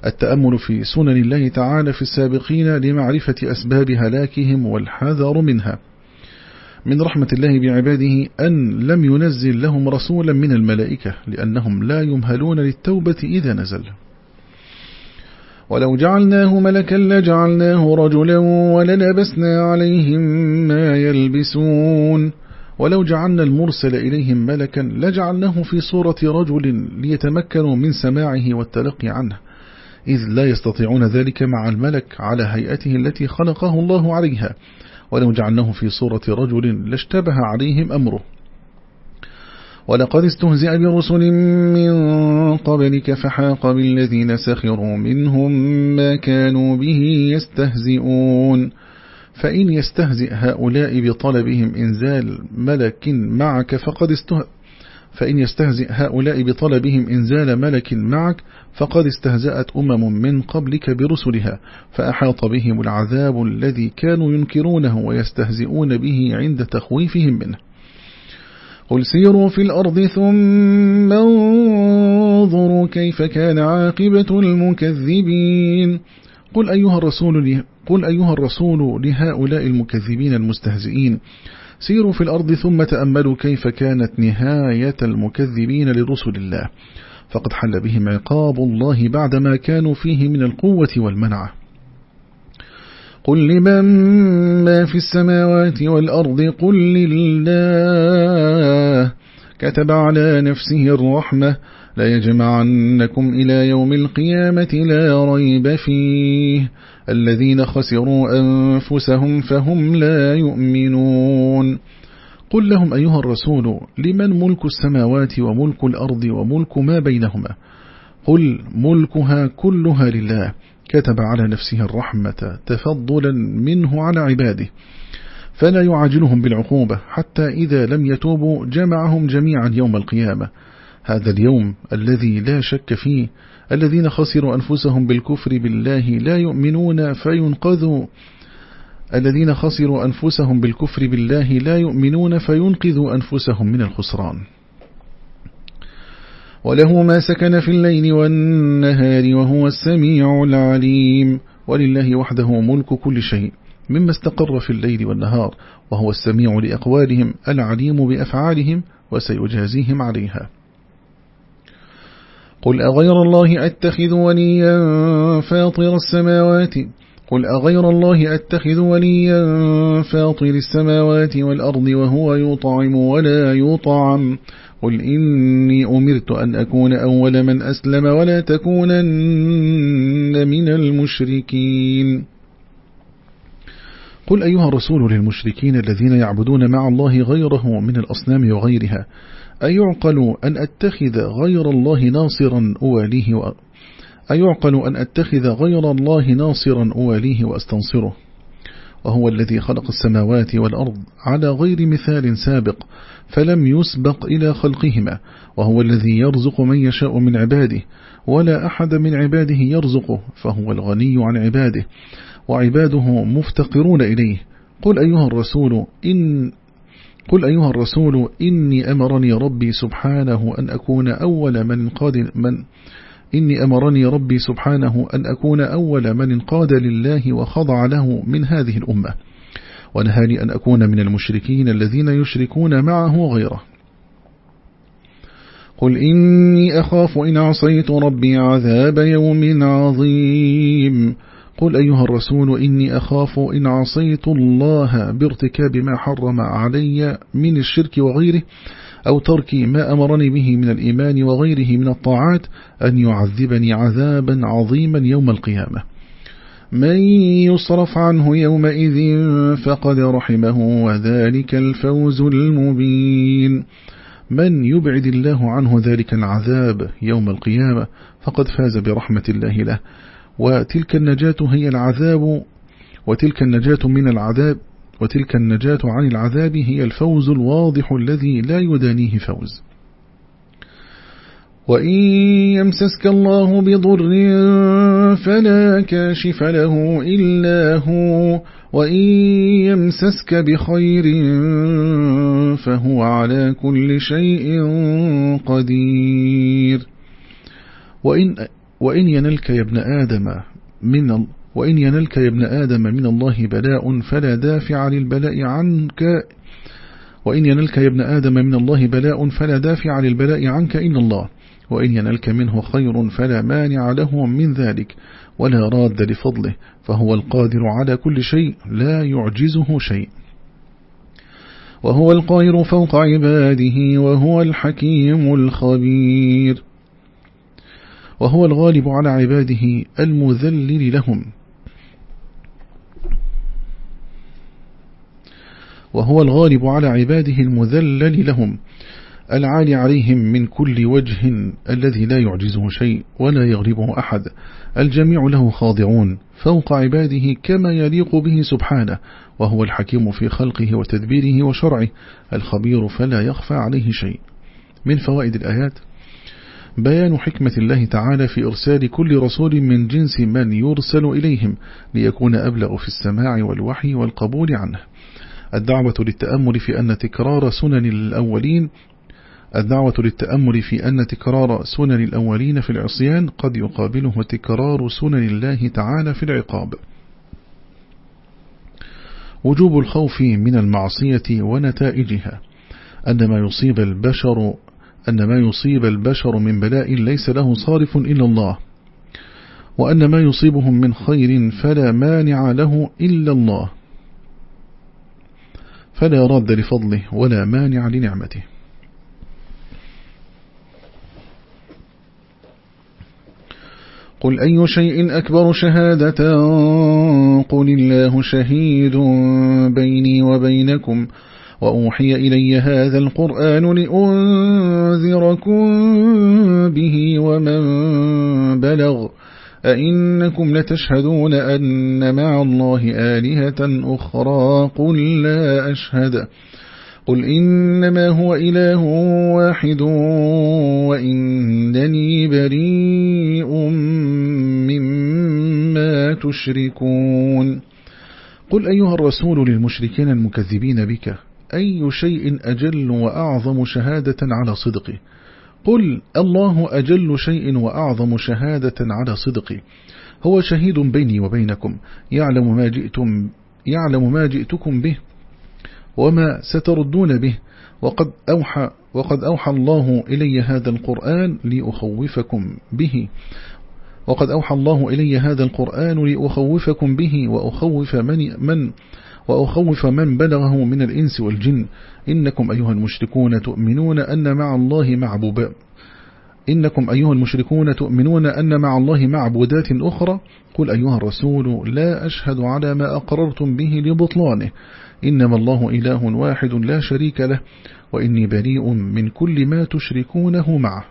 Speaker 1: التأمل في سنن الله تعالى في السابقين لمعرفة أسباب هلاكهم والحذر منها من رحمة الله بعباده أن لم ينزل لهم رسولا من الملائكة لأنهم لا يمهلون للتوبة إذا نزل ولو جعلناه ملكا لجعلناه رجلا وللبسنا عليهم ما يلبسون ولو جعلنا المرسل إليهم ملكا لجعلناه في صورة رجل ليتمكنوا من سماعه والتلقي عنه إذ لا يستطيعون ذلك مع الملك على هيئته التي خلقه الله عليها ولو جعلناه في صورة رجل لاشتبه عليهم أمره ولقد استهزئ برسل من قبلك فحاق بالذين سخروا منهم ما كانوا به يستهزئون فإن يستهزئ هؤلاء بطلبهم إنزال ملك معك فقد استه فإن يستهزئ هؤلاء بطلبهم إنزال ملك معك فقد استهزأت أمم من قبلك برسلها فأحاط بهم العذاب الذي كانوا ينكرونه ويستهزئون به عند تخويفهم منه قل سيروا في الأرض ثم انظروا كيف كان عاقبة المكذبين قل أيها الرسول قل أيها الرسول لهؤلاء المكذبين المستهزئين سيروا في الأرض ثم تأملوا كيف كانت نهاية المكذبين لرسل الله فقد حل بهم عقاب الله بعدما كانوا فيه من القوة والمنعة قل لمن ما في السماوات والأرض قل لله كتب على نفسه الرحمة ليجمعنكم إلى يوم القيامة لا ريب فيه الذين خسروا أنفسهم فهم لا يؤمنون قل لهم أيها الرسول لمن ملك السماوات وملك الأرض وملك ما بينهما قل ملكها كلها لله كتب على نفسه الرحمة تفضلا منه على عباده فلا يعاجلهم بالعقوبة حتى إذا لم يتوبوا جمعهم جميعا يوم القيامة هذا اليوم الذي لا شك فيه الذين خسروا أنفسهم بالكفر بالله لا يؤمنون فينقذوا الذين خسروا أنفسهم بالكفر بالله لا يؤمنون فينقذوا أنفسهم من الخسران وله ما سكن في الليل والنهار وهو السميع العليم ولله وحده ملك كل شيء مما استقر في الليل والنهار وهو السميع لأقوالهم العليم بأفعالهم وسيجازيهم عليها قل أغير الله أتخذ وليا فاطر السماوات قل أغير الله أتخذ وليا فاطر السماوات والأرض وهو يطعم ولا يطعم قل إني أمرت أن أكون أول من أسلم ولا تكونن من المشركين قل أيها الرسول للمشركين الذين يعبدون مع الله غيره من الأصنام وغيرها أيعقل أن أتخذ غير الله ناصرا أواليه و... أيعقل أن أتخذ غير الله ناصرا أواليه وأستنصره وهو الذي خلق السماوات والأرض على غير مثال سابق فلم يسبق إلى خلقهما وهو الذي يرزق من يشاء من عباده ولا أحد من عباده يرزقه فهو الغني عن عباده وعباده مفتقرون إليه قل أيها الرسول إن قل أيها الرسول إني أمرني ربي سبحانه أن أكون أول من قاد من إني أمرني ربي سبحانه أن أكون أول من انقاد لله وخضع له من هذه الأمة ونهاني أن أكون من المشركين الذين يشركون معه غيره قل إني أخاف إن عصيت ربي عذاب يوم عظيم قل أيها الرسول إني أخاف إن عصيت الله بارتكاب ما حرم علي من الشرك وغيره أو ترك ما أمرني به من الإيمان وغيره من الطاعات أن يعذبني عذابا عظيما يوم القيامة من يصرف عنه يومئذ فقد رحمه وذلك الفوز المبين من يبعد الله عنه ذلك العذاب يوم القيامة فقد فاز برحمة الله له وتلك النجاة هي العذاب وتلك النجاة من العذاب وتلك النجاة عن العذاب هي الفوز الواضح الذي لا يدانيه فوز وإن يمسسك الله بضر فلا كاشف له إلا هو وإن يمسسك بخير فهو على كل شيء قدير وإن وإن ينلك يا ابن آدم من وإن ينلك يا ابن آدم من الله بلاء فلا دافع للبلاء عنك وإن ينلك يا ابن آدم من الله بلاء فلا دافع للبلاء عنك إن الله وإن ينلك منه خير فلا مانع له من ذلك ولا راد لفضله فهو القادر على كل شيء لا يعجزه شيء وهو القاهر فوق عباده وهو الحكيم الخبير وهو الغالب على عباده المذلل لهم وهو الغالب على عباده المذلل لهم العالي عليهم من كل وجه الذي لا يعجزه شيء ولا يغلبه أحد الجميع له خاضعون فوق عباده كما يليق به سبحانه وهو الحكيم في خلقه وتدبيره وشرعه الخبير فلا يخفى عليه شيء من فوائد الآيات بيان حكمة الله تعالى في إرسال كل رسول من جنس من يرسل إليهم ليكون أبلغ في السماع والوحي والقبول عنه الدعوة للتأمل في أن تكرار سنن الأولين الدعوة للتأمل في أن تكرار سنن الأولين في العصيان قد يقابله تكرار سنن الله تعالى في العقاب وجوب الخوف من المعصية ونتائجها أن ما يصيب البشر أن ما يصيب البشر من بلاء ليس له صارف إلا الله وأن ما يصيبهم من خير فلا مانع له إلا الله فلا رد لفضله ولا مانع لنعمته قل أي شيء أكبر شهادة قل الله شهيد بيني وبينكم وبينكم وأوحي إلي هذا القرآن لأنذركم به ومن بلغ أئنكم لتشهدون أن مع الله آلهة أخرى قل لا أشهد قل إنما هو إله واحد وإنني بريء مما تشركون قل أيها الرسول للمشركين المكذبين بك أي شيء أجل وأعظم شهادة على صدقي قل الله أجل شيء وأعظم شهادة على صدقي هو شهيد بيني وبينكم يعلم ما جئتم يعلم ما جئتكم به وما ستردون به وقد أوحى وقد أوحى الله إلي هذا القرآن لأخوفكم به وقد أوحى الله إلي هذا القرآن لأخوفكم به وأخوف من, من وأخوف من بلغه من الإنس والجن إنكم أيها المشركون تؤمنون أن مع الله معبوبا إنكم أيها المشركون تؤمنون أن مع الله معبودات أخرى قل أيها الرسول لا أشهد على ما أقررتم به لبطلانه إنما الله إله واحد لا شريك له وإني بريء من كل ما تشركونه معه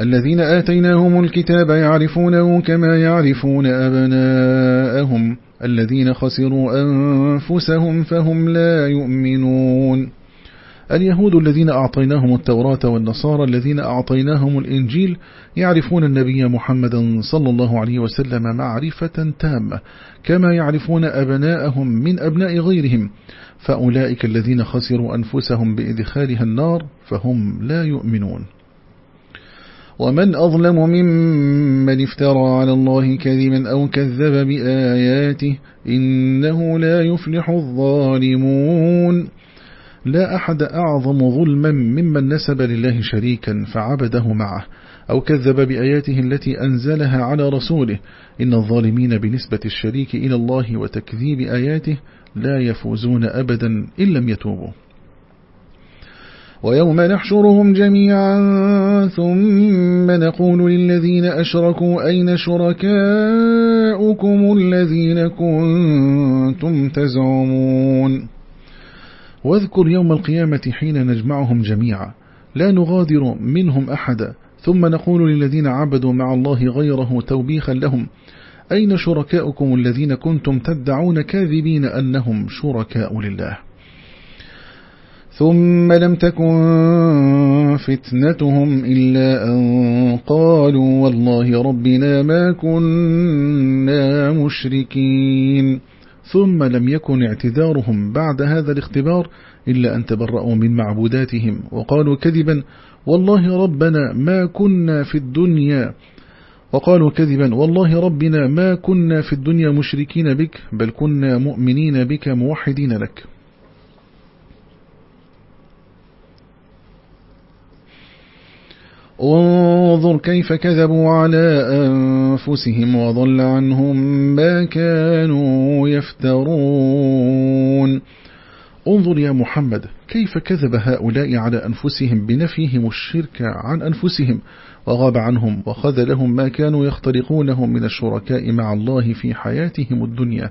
Speaker 1: الذين آتيناهم الكتاب يعرفونه كما يعرفون أبناءهم الذين خسروا أنفسهم فهم لا يؤمنون اليهود الذين أعطيناهم التوراة والنصارى الذين أعطيناهم الإنجيل يعرفون النبي محمدا صلى الله عليه وسلم معرفة تامة كما يعرفون أبناءهم من أبناء غيرهم فأولئك الذين خسروا أنفسهم بإدخالها النار فهم لا يؤمنون ومن أظلم ممن افترى على الله كذبا أو كذب بآياته إنه لا يفلح الظالمون لا أحد أعظم ظلما ممن نسب لله شريكا فعبده معه أو كذب بآياته التي أنزلها على رسوله إن الظالمين بنسبة الشريك إلى الله وتكذيب آياته لا يفوزون أبدا إن لم يتوبوا ويوم نحشرهم جميعا ثم نقول للذين أشركوا أين شركاؤكم الذين كنتم تزعمون واذكر يوم القيامة حين نجمعهم جميعا لا نغادر منهم أحدا ثم نقول للذين عبدوا مع الله غيره توبيخا لهم أين شركاؤكم الذين كنتم تدعون كاذبين أنهم شركاء لله ثم لم تكن فتنتهم إلا أن قالوا والله ربنا ما كنا مشركين ثم لم يكن اعتذارهم بعد هذا الاختبار إلا أن تبرأوا من معبوداتهم وقالوا كذبا والله ربنا ما كنا في الدنيا وقالوا كذبا والله ربنا ما كنا في الدنيا مشركين بك بل كنا مؤمنين بك موحدين لك انظر كيف كذبوا على أنفسهم وضل عنهم ما كانوا يفترون انظر يا محمد كيف كذب هؤلاء على أنفسهم بنفيهم الشرك عن أنفسهم وغاب عنهم وخذ لهم ما كانوا يخترقونهم من الشركاء مع الله في حياتهم الدنيا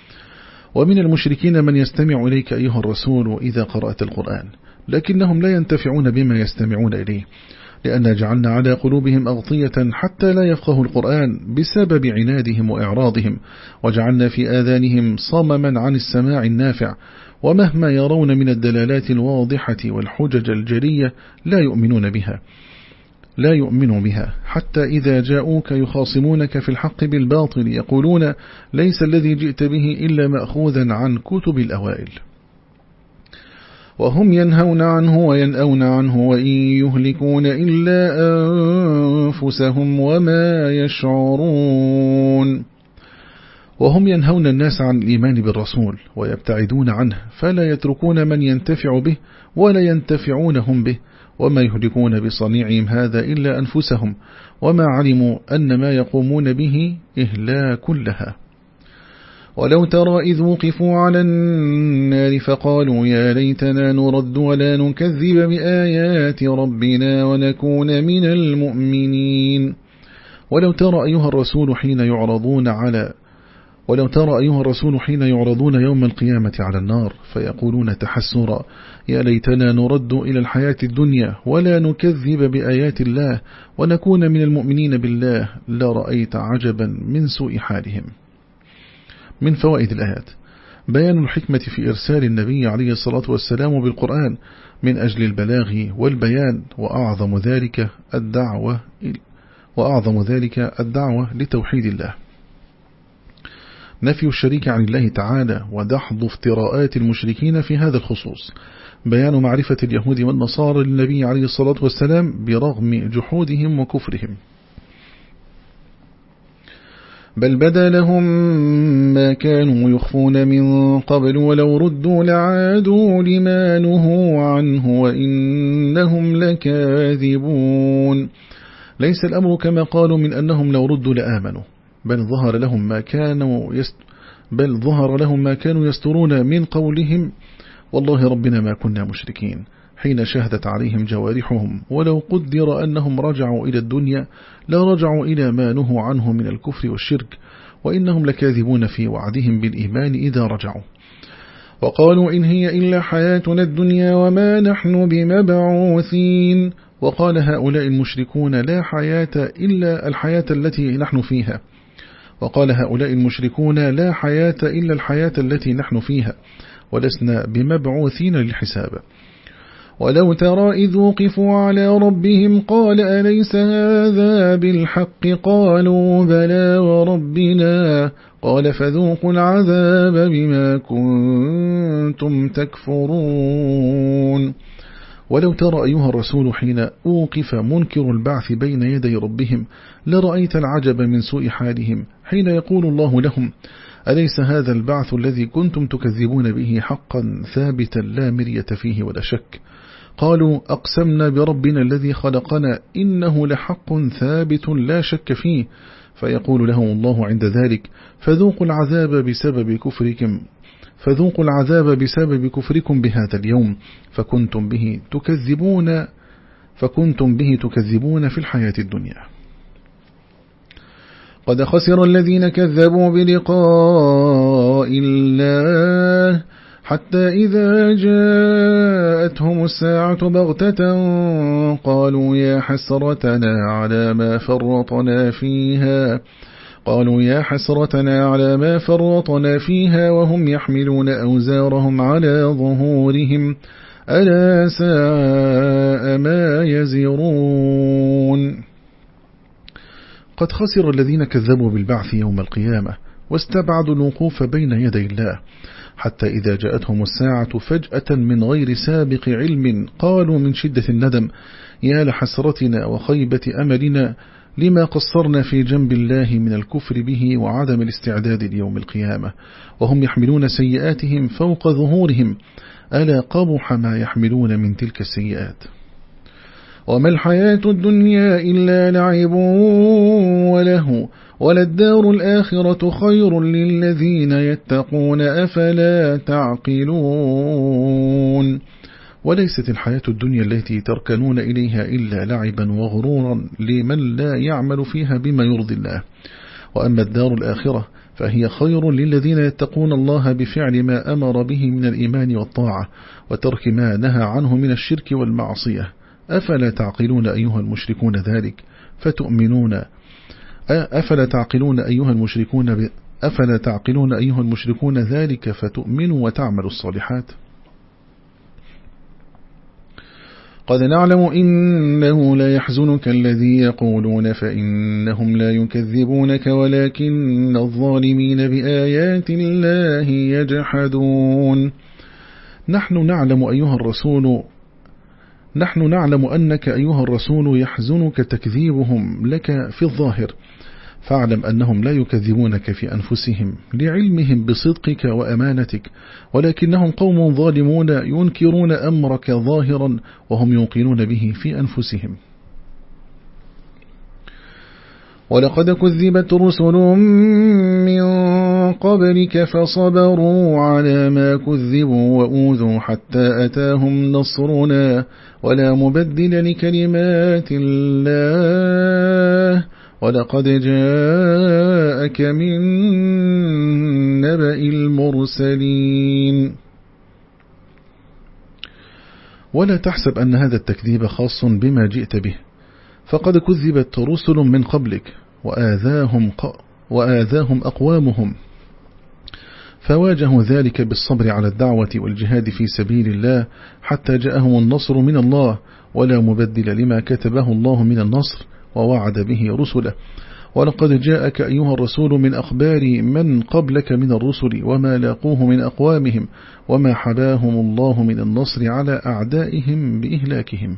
Speaker 1: ومن المشركين من يستمع إليك أيها الرسول إذا قرأت القرآن لكنهم لا ينتفعون بما يستمعون إليه لأن جعلنا على قلوبهم أغطية حتى لا يفقه القرآن بسبب عنادهم وإعراضهم وجعلنا في آذانهم صمما عن السماع النافع ومهما يرون من الدلالات الواضحة والحجج الجلية لا يؤمنون بها لا يؤمن بها حتى إذا جاءوك يخاصمونك في الحق بالباطل يقولون ليس الذي جئت به إلا مأخوذا عن كتب الأوائل وهم ينهون عنه وينأون عنه وإن يهلكون إلا أنفسهم وما يشعرون وهم ينهون الناس عن الإيمان بالرسول ويبتعدون عنه فلا يتركون من ينتفع به ولا ينتفعون هم به وما يهلكون بصنيعهم هذا إلا أنفسهم وما علموا أن ما يقومون به إهلا كلها ولو ترى إذ وقفوا على النار فقالوا يا ليتنا نرد ولا نكذب بآيات ربنا ونكون من المؤمنين ولو ترى أيها الرسول حين يعرضون على ولو ترى أيها الرسول حين يعرضون يوم القيامة على النار فيقولون تحسرا يا ليتنا نرد إلى الحياة الدنيا ولا نكذب بآيات الله ونكون من المؤمنين بالله لرأيت عجبا من سوء حالهم من فوائد الآيات بيان الحكمة في إرسال النبي عليه الصلاة والسلام بالقرآن من أجل البلاغ والبيان وأعظم ذلك الدعوة وأعظم ذلك الدعوة لتوحيد الله نفي الشريك عن الله تعالى ودحض افتراءات المشركين في هذا الخصوص بيان معرفة اليهود والنصارى للنبي عليه الصلاة والسلام برغم جحودهم وكفرهم بل بدا لهم ما كانوا يخفون من قبل ولو ردوا لعادوا لما نهوا عنه وإنهم لكاذبون ليس الأمر كما قالوا من أنهم لو ردوا لآمنوا بل ظهر لهم ما كانوا يست بل ظهر لهم ما كانوا يسترون من قولهم والله ربنا ما كنا مشركين حين شهدت عليهم جوارحهم ولو قدر أنهم رجعوا إلى الدنيا لرجعوا إلى ما نهوا عنه من الكفر والشرك وإنهم لكاذبون في وعدهم بالإيمان إذا رجعوا وقالوا إن هي إلا حياتنا الدنيا وما نحن بمبعوثين وقال هؤلاء المشركون لا حياة إلا الحياة التي نحن فيها وقال هؤلاء المشركون لا حياة إلا الحياة التي نحن فيها ولسنا بمبعوثين للحساب ولو ترى إذ وقفوا على ربهم قال أليس هذا بالحق قالوا بلى وربنا قال فذوقوا العذاب بما كنتم تكفرون ولو ترى أيها الرسول حين أوقف منكر البعث بين يدي ربهم لرأيت العجب من سوء حالهم حين يقول الله لهم أليس هذا البعث الذي كنتم تكذبون به حقا ثابتا لا مرية فيه ولا شك قالوا أقسمنا بربنا الذي خلقنا إنه لحق ثابت لا شك فيه فيقول لهم الله عند ذلك فذوقوا العذاب بسبب كفركم فذوقوا العذاب بسبب كفركم بهذا اليوم فكنتم به تكذبون فكنتم به تكذبون في الحياة الدنيا قد خسر الذين كذبوا بلقاء الله حتى إذا جاءتهم الساعة بغتة قالوا يا حسرتنا على ما فرطنا فيها قالوا يا حسرتنا على ما فرطنا فيها وهم يحملون أوزارهم على ظهورهم ألا ساء ما يزرون قد خسر الذين كذبوا بالبعث يوم القيامة واستبعدوا الوقوف بين يدي الله حتى إذا جاءتهم الساعة فجأة من غير سابق علم قالوا من شدة الندم يا لحسرتنا وخيبة أملنا لما قصرنا في جنب الله من الكفر به وعدم الاستعداد ليوم القيامة وهم يحملون سيئاتهم فوق ظهورهم ألا قبح ما يحملون من تلك السيئات وما الحياة الدنيا إلا لعب وله وللدار الآخرة خير للذين يتقون أفلا تعقلون وليست الحياة الدنيا التي تركنون إليها إلا لعبا وغرورا لمن لا يعمل فيها بما يرضي الله وأما الدار الآخرة فهي خير للذين يتقون الله بفعل ما أمر به من الإيمان والطاعة وترك ما نهى عنه من الشرك والمعصية أفلا تعقلون أيها المشركون ذلك فتؤمنون أفلا تعقلون أيها المشركون أفلا تعقلون أيها المشركون ذلك فتؤمنوا وتعملوا الصالحات قد نعلم إنه لا يحزنك الذي يقولون فإنهم لا يكذبونك ولكن الظالمين بآيات الله يجحدون نحن نعلم أيها الرسول نحن نعلم أنك أيها الرسول يحزنك تكذيبهم لك في الظاهر فاعلم أنهم لا يكذبونك في أنفسهم لعلمهم بصدقك وأمانتك ولكنهم قوم ظالمون ينكرون أمرك ظاهرا وهم يوقنون به في أنفسهم ولقد كذبت رسل من قبلك فصبروا على ما كذبوا وأوذوا حتى أتاهم نصرنا ولا مبدل لكلمات الله ولقد جاءك من نبأ المرسلين ولا تحسب أن هذا التكذيب خاص بما جئت به فقد كذبت رسل من قبلك وآذاهم, ق... وآذاهم أقوامهم فواجهوا ذلك بالصبر على الدعوة والجهاد في سبيل الله حتى جاءهم النصر من الله ولا مبدل لما كتبه الله من النصر ووعد به رسله ولقد جاءك أيها الرسول من أخبار من قبلك من الرسل وما لاقوه من أقوامهم وما حباهم الله من النصر على أعدائهم بإهلاكهم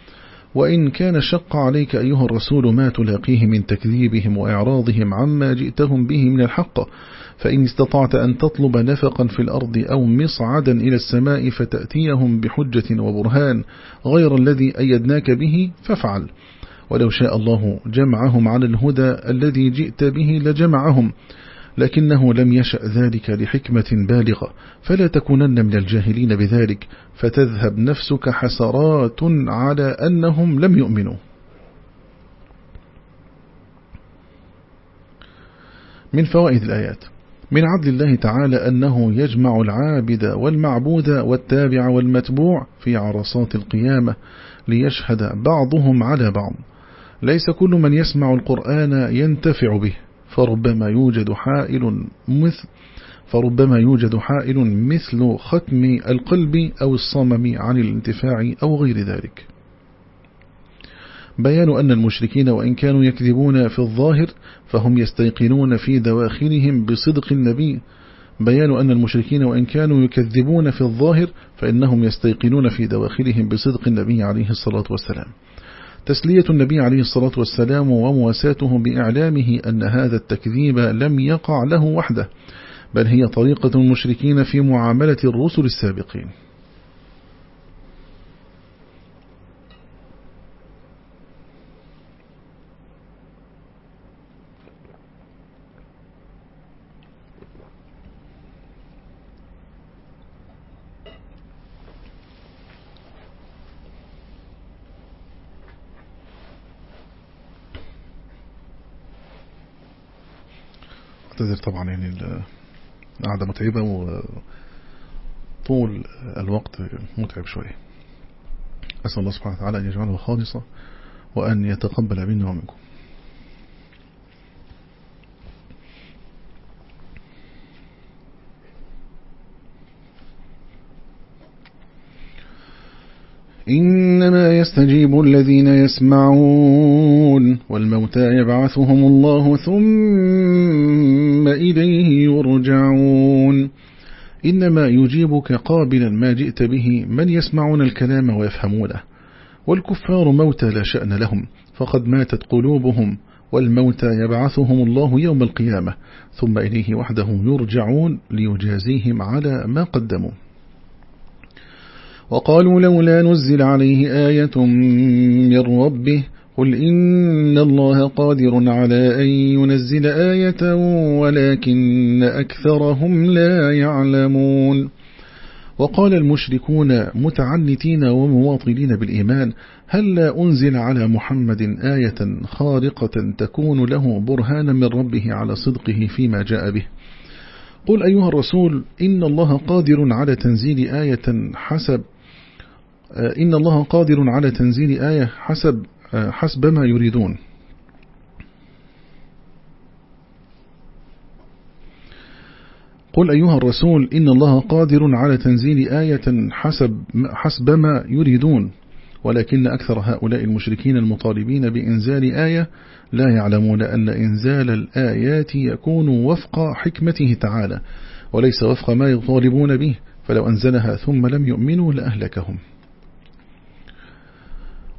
Speaker 1: وإن كان شق عليك أيها الرسول ما تلاقيه من تكذيبهم وإعراضهم عما جئتهم به من الحق فإن استطعت أن تطلب نفقا في الأرض أو مصعدا إلى السماء فتأتيهم بحجة وبرهان غير الذي أيدناك به فافعل ولو شاء الله جمعهم على الهدى الذي جئت به لجمعهم لكنه لم يشأ ذلك لحكمة بالغة فلا تكونن من الجاهلين بذلك فتذهب نفسك حسرات على أنهم لم يؤمنوا من فوائد الآيات من عدل الله تعالى أنه يجمع العابد والمعبود والتابع والمتبوع في عرصات القيامة ليشهد بعضهم على بعض ليس كل من يسمع القرآن ينتفع به فربما يوجد حائل مثل فربما يوجد حائل مثل ختم القلب أو الصمم عن الانتفاع أو غير ذلك بيان أن المشركين وإن كانوا يكذبون في الظاهر فهم يستيقنون في دواخلهم بصدق النبي بيان أن المشركين وإن كانوا يكذبون في الظاهر فإنهم يستيقنون في دواخلهم بصدق النبي عليه الصلاة والسلام تسلية النبي عليه الصلاة والسلام ومواساته بإعلامه أن هذا التكذيب لم يقع له وحده بل هي طريقة المشركين في معاملة الرسل السابقين أعتذر طبعا يعني القعدة متعبة وطول الوقت متعب شوية أسأل الله سبحانه وتعالى أن يجعله خالصة وأن يتقبل منا ومنكم إن يستجيب الذين يسمعون والموتى يبعثهم الله ثم إليه يرجعون إنما يجيبك قابلا ما جئت به من يسمعون الكلام ويفهمونه والكفار موتى لا شأن لهم فقد ماتت قلوبهم والموتى يبعثهم الله يوم القيامة ثم إليه وحده يرجعون ليجازيهم على ما قدموا وقالوا لولا نزل عليه آية من ربه قل إن الله قادر على أن ينزل آية ولكن أكثرهم لا يعلمون وقال المشركون متعنتين ومواطنين بالإيمان هل لا أنزل على محمد آية خارقة تكون له برهانا من ربه على صدقه فيما جاء به قل أيها الرسول إن الله قادر على تنزيل آية حسب آه، إن الله قادر على تنزيل آية حسب آه، حسب ما يريدون قل أيها الرسول إن الله قادر على تنزيل آية حسب, حسب ما يريدون ولكن أكثر هؤلاء المشركين المطالبين بإنزال آية لا يعلمون أن إنزال الآيات يكون وفق حكمته تعالى وليس وفق ما يطالبون به فلو أنزلها ثم لم يؤمنوا لأهلكهم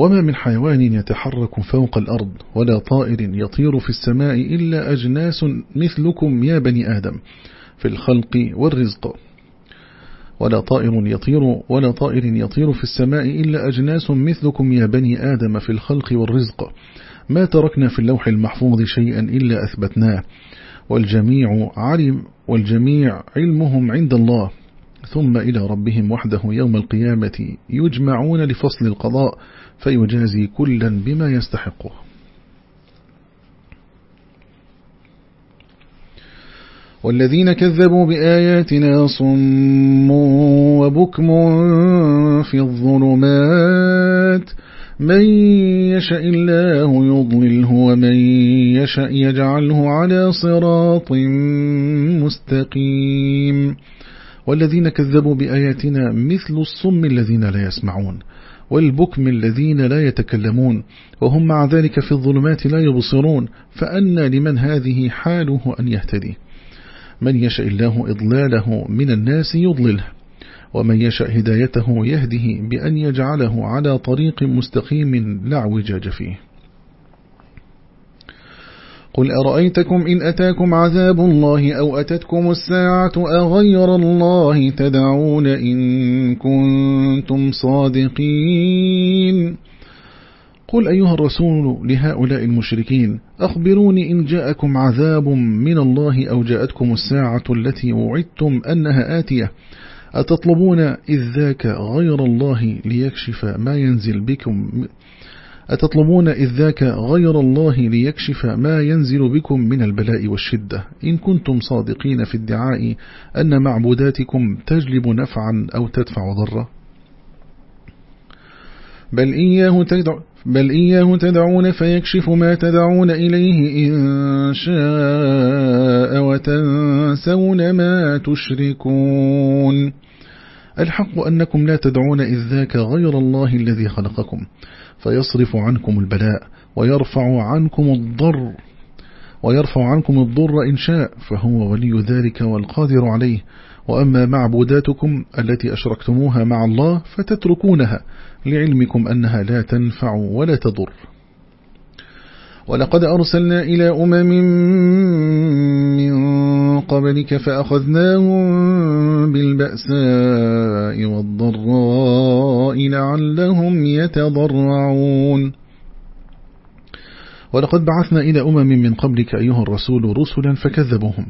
Speaker 1: وما من حيوان يتحرك فوق الأرض ولا طائر يطير في السماء إلا أجناس مثلكم يا بني آدم في الخلق والرزق ولا طائر يطير ولا طائر يطير في السماء إلا أجناس مثلكم يا بني آدم في الخلق والرزق ما تركنا في اللوح المحفوظ شيئا إلا أثبتناه والجميع علم والجميع علمهم عند الله ثم إلى ربهم وحده يوم القيامة يجمعون لفصل القضاء فيجازي كلا بما يستحقه والذين كذبوا بآياتنا صم وبكم في الظلمات من يشاء الله يضلله ومن يشاء يجعله على صراط مستقيم والذين كذبوا بآياتنا مثل الصم الذين لا يسمعون والبكم الذين لا يتكلمون وهم مع ذلك في الظلمات لا يبصرون فأنى لمن هذه حاله أن يهتدي من يشاء الله إضلاله من الناس يضلله ومن يشاء هدايته يهده بأن يجعله على طريق مستقيم لا اعوجاج فيه قل أرأيتكم إن أتاكم عذاب الله أو أتتكم الساعة أغير الله تدعون إن كنتم صادقين قل أيها الرسول لهؤلاء المشركين أخبروني إن جاءكم عذاب من الله أو جاءتكم الساعة التي وعدتم أنها آتية أتطلبون إذ ذاك غير الله ليكشف ما ينزل بكم أتطلبون إذ ذاك غير الله ليكشف ما ينزل بكم من البلاء والشدة إن كنتم صادقين في ادعاء أن معبوداتكم تجلب نفعا أو تدفع ضرا بل إياه تدعو بل إياه تدعون فيكشف ما تدعون إليه إن شاء وتنسون ما تشركون الحق أنكم لا تدعون إذ ذاك غير الله الذي خلقكم فيصرف عنكم البلاء ويرفع عنكم الضر ويرفع عنكم الضر إن شاء فهو ولي ذلك والقادر عليه وأما معبوداتكم التي أشركتموها مع الله فتتركونها لعلمكم أنها لا تنفع ولا تضر ولقد أرسلنا إلى أمم من قبلك فأخذناهم بالبأساء والضراء لعلهم يتضرعون ولقد بعثنا إلى أمم من قبلك أيها الرسول رسلا فكذبوهم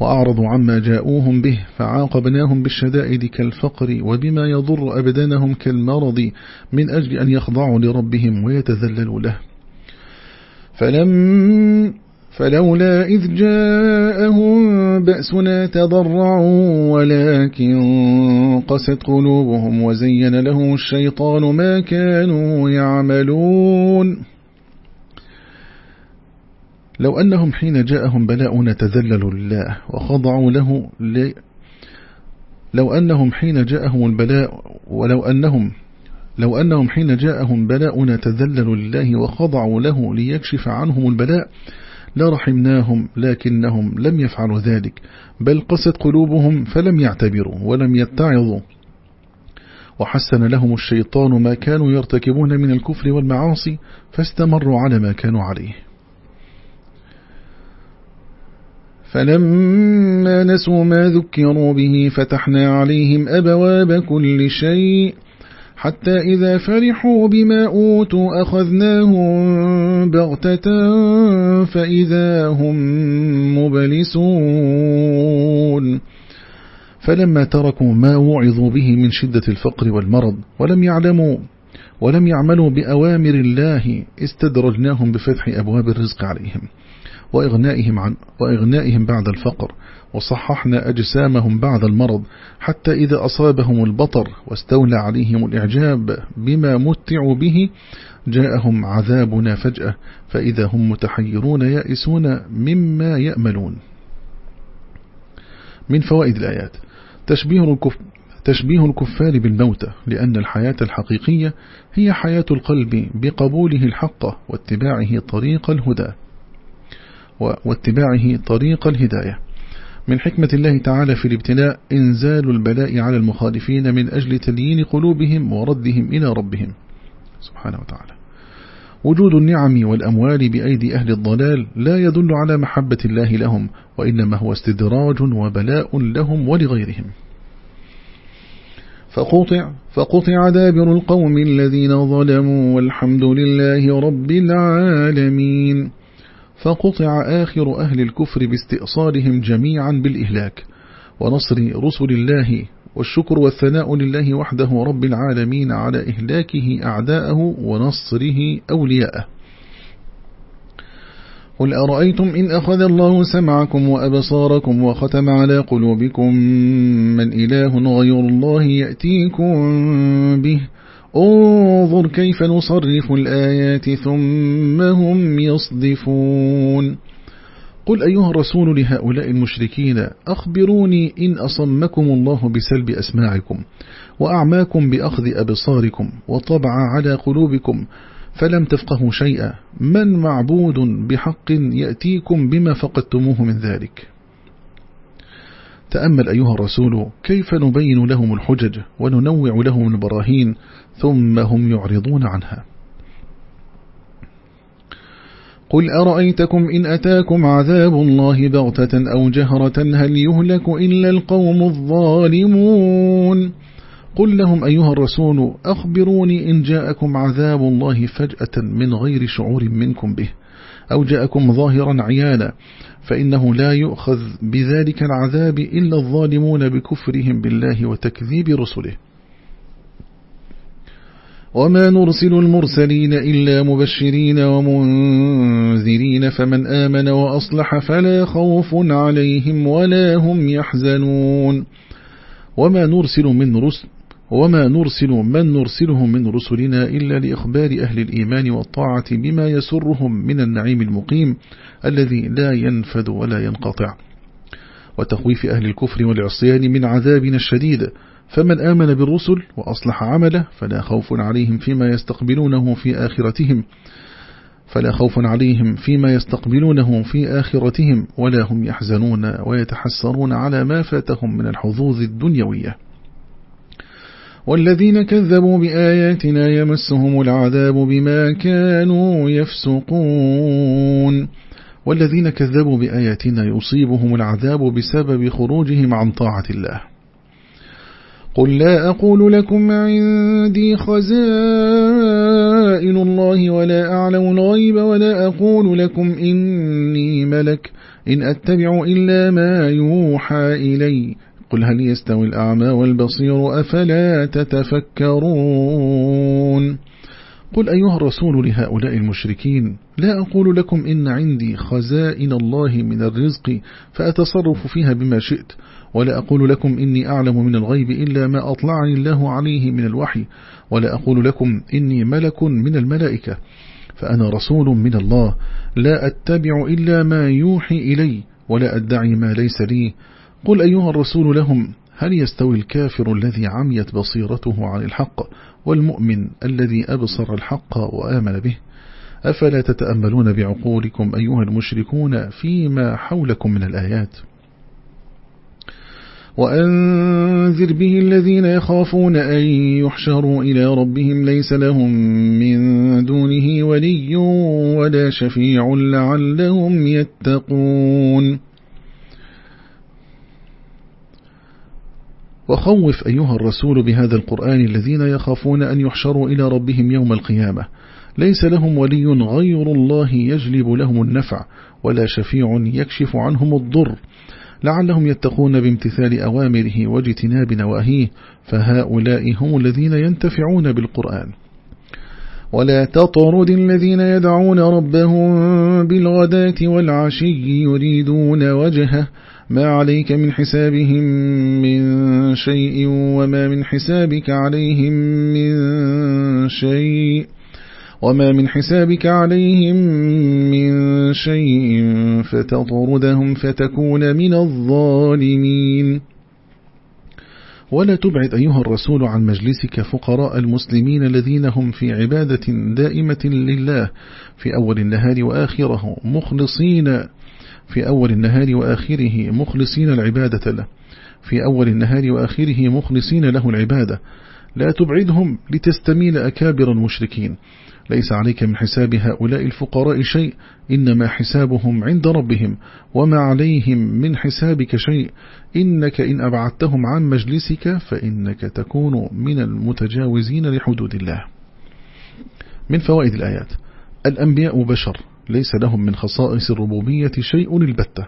Speaker 1: وأعرضوا عما جاءوهم به فعاقبناهم بالشدائد كالفقر وبما يضر أبدانهم كالمرض من أجل أن يخضعوا لربهم ويتذللوا له فلم فلولا إذ جاءهم بأسنا تضرعوا ولكن قست قلوبهم وزين لهم الشيطان ما كانوا يعملون لو أنهم حين جاءهم بلاؤنا تذللوا الله وخضعوا له ل... لو أنهم حين جاءهم البلاء ولو أنهم لو أنهم حين جاءهم بلاؤنا تذللوا الله وخضعوا له ليكشف عنهم البلاء لرحمناهم لكنهم لم يفعلوا ذلك بل قست قلوبهم فلم يعتبروا ولم يتعظوا وحسن لهم الشيطان ما كانوا يرتكبون من الكفر والمعاصي فاستمروا على ما كانوا عليه فلما نسوا ما ذكروا به فتحنا عليهم أبواب كل شيء حتى إذا فرحوا بما أوتوا أخذناهم بغتة فإذا هم مبلسون فلما تركوا ما وعظوا به من شدة الفقر والمرض ولم يعلموا ولم يعملوا بأوامر الله استدرجناهم بفتح أبواب الرزق عليهم وإغنائهم, عن وإغنائهم بعد الفقر وصححنا أجسامهم بعد المرض حتى إذا أصابهم البطر واستولى عليهم الإعجاب بما متعوا به جاءهم عذابنا فجأة فإذا هم متحيرون يائسون مما يأملون من فوائد الآيات تشبيه الكفر تشبيه الكفار بالموتى لأن الحياة الحقيقية هي حياة القلب بقبوله الحق واتباعه طريق الهدى واتباعه طريق الهداية من حكمة الله تعالى في الابتلاء إنزال البلاء على المخالفين من أجل تليين قلوبهم وردهم إلى ربهم سبحانه وتعالى وجود النعم والأموال بأيدي أهل الضلال لا يدل على محبة الله لهم وإنما هو استدراج وبلاء لهم ولغيرهم فقطع, فقطع دابر القوم الذين ظلموا والحمد لله رب العالمين فقطع آخر أهل الكفر باستئصالهم جميعا بالإهلاك ونصر رسل الله والشكر والثناء لله وحده رب العالمين على إهلاكه أعداءه ونصره أولياءه قل أرأيتم إن أخذ الله سمعكم وأبصاركم وختم على قلوبكم من إله غير الله يأتيكم به انظر كيف نصرف الآيات ثم هم يصدفون قل أيها الرسول لهؤلاء المشركين أخبروني إن أصمكم الله بسلب أسماعكم وأعماكم بأخذ أبصاركم وطبع على قلوبكم فلم تفقهوا شيئا من معبود بحق يأتيكم بما فقدتموه من ذلك تأمل أيها الرسول كيف نبين لهم الحجج وننوع لهم البراهين ثم هم يعرضون عنها قل أرأيتكم إن أتاكم عذاب الله بغتة أو جهرة هل يهلك إلا القوم الظالمون قل لهم أيها الرسول أخبروني إن جاءكم عذاب الله فجأة من غير شعور منكم به أو جاءكم ظاهرا عيانا فإنه لا يؤخذ بذلك العذاب إلا الظالمون بكفرهم بالله وتكذيب رسله وما نرسل المرسلين إلا مبشرين ومنذرين فمن آمن وأصلح فلا خوف عليهم ولا هم يحزنون وما نرسل من رسل وما نرسل من نرسله من رسلنا إلا لإخبار أهل الإيمان والطاعة بما يسرهم من النعيم المقيم الذي لا ينفد ولا ينقطع وتخويف أهل الكفر والعصيان من عذابنا الشديد فمن آمن بالرسل وأصلح عمله فلا خوف عليهم فيما يستقبلونه في آخرتهم فلا خوف عليهم فيما يستقبلونه في آخرتهم ولا هم يحزنون ويتحسرون على ما فاتهم من الحظوظ الدنيوية والذين كذبوا بآياتنا يمسهم العذاب بما كانوا يفسقون والذين كذبوا بآياتنا يصيبهم العذاب بسبب خروجهم عن طاعة الله قل لا أقول لكم عندي خزائن الله ولا أعلم الغيب ولا أقول لكم إني ملك إن أتبع إلا ما يوحى إلي قل هل يستوي الأعمى والبصير أفلا تتفكرون قل أيها الرسول لهؤلاء المشركين لا أقول لكم إن عندي خزائن الله من الرزق فأتصرف فيها بما شئت ولا أقول لكم إني أعلم من الغيب إلا ما أطلعني الله عليه من الوحي ولا أقول لكم إني ملك من الملائكة فأنا رسول من الله لا أتبع إلا ما يوحي إلي ولا أدعي ما ليس لي قل أيها الرسول لهم هل يستوي الكافر الذي عميت بصيرته عن الحق والمؤمن الذي أبصر الحق وآمن به أفلا تتأملون بعقولكم أيها المشركون فيما حولكم من الآيات وأنذر به الذين يخافون أن يحشروا إلى ربهم ليس لهم من دونه ولي ولا شفيع لعلهم يتقون وخوف أيها الرسول بهذا القرآن الذين يخافون أن يحشروا إلى ربهم يوم القيامة ليس لهم ولي غير الله يجلب لهم النفع ولا شفيع يكشف عنهم الضر لعلهم يتقون بامتثال أوامره واجتناب نواهيه فهؤلاء هم الذين ينتفعون بالقرآن ولا تطرد الذين يدعون ربهم بالغداة والعشي يريدون وجهه ما عليك من حسابهم من شيء وما من حسابك عليهم من شيء وما من حسابك عليهم من شيء فتطردهم فتكون من الظالمين ولا تبعد أيها الرسول عن مجلسك فقراء المسلمين الذين هم في عبادة دائمة لله في أول النهار وآخره مخلصين في أول النهار وآخره مخلصين العبادة له في أول النهار وآخره مخلصين له العبادة لا تبعدهم لتستميل أكابر المشركين ليس عليك من حساب هؤلاء الفقراء شيء إنما حسابهم عند ربهم وما عليهم من حسابك شيء إنك إن أبعدتهم عن مجلسك فإنك تكون من المتجاوزين لحدود الله من فوائد الآيات الأنبياء بشر ليس لهم من خصائص الربوبية شيء البتة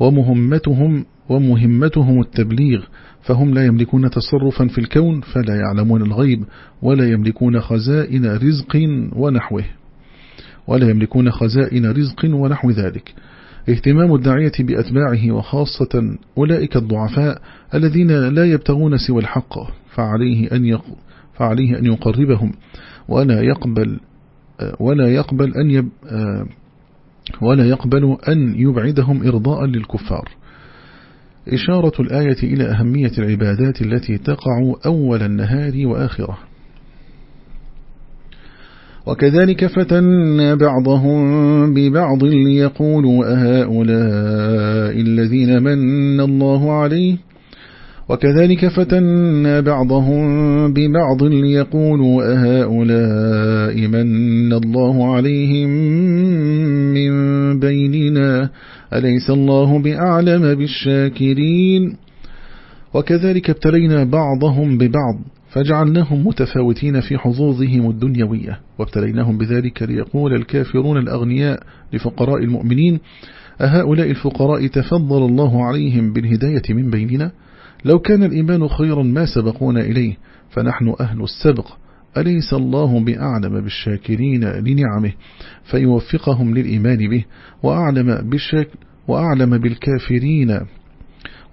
Speaker 1: ومهمتهم, ومهمتهم التبليغ فهم لا يملكون تصرفا في الكون فلا يعلمون الغيب ولا يملكون خزائن رزق ونحوه ولا يملكون خزائن رزق ونحو ذلك اهتمام الداعية بأتباعه وخاصة أولئك الضعفاء الذين لا يبتغون سوى الحق فعليه أن, يق... فعليه أن يقربهم ولا يقبل ولا يقبل أن يب... ولا يقبل أن يبعدهم إرضاء للكفار إشارة الآية إلى أهمية العبادات التي تقع أول النهار وآخره وكذلك فتنا بعضهم ببعض ليقولوا أهؤلاء الذين من الله عليه وكذلك فتنا بعضهم ببعض ليقولوا أهؤلاء من الله عليهم بيننا أليس الله بأعلم بالشاكرين وكذلك ابتلينا بعضهم ببعض فجعلناهم متفاوتين في حظوظهم الدنيوية وابتليناهم بذلك ليقول الكافرون الأغنياء لفقراء المؤمنين أهؤلاء الفقراء تفضل الله عليهم بالهداية من بيننا لو كان الإيمان خيرا ما سبقونا إليه فنحن أهل السبق أليس الله بأعلم بالشاكرين لنعمه فيوفقهم للإيمان به وأعلم, بالشك وأعلم بالكافرين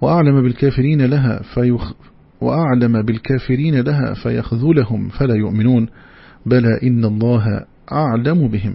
Speaker 1: وأعلم بالكافرين لها فيخ وأعلم بالكافرين لها فيخذلهم فلا يؤمنون بلى إن الله أعلم بهم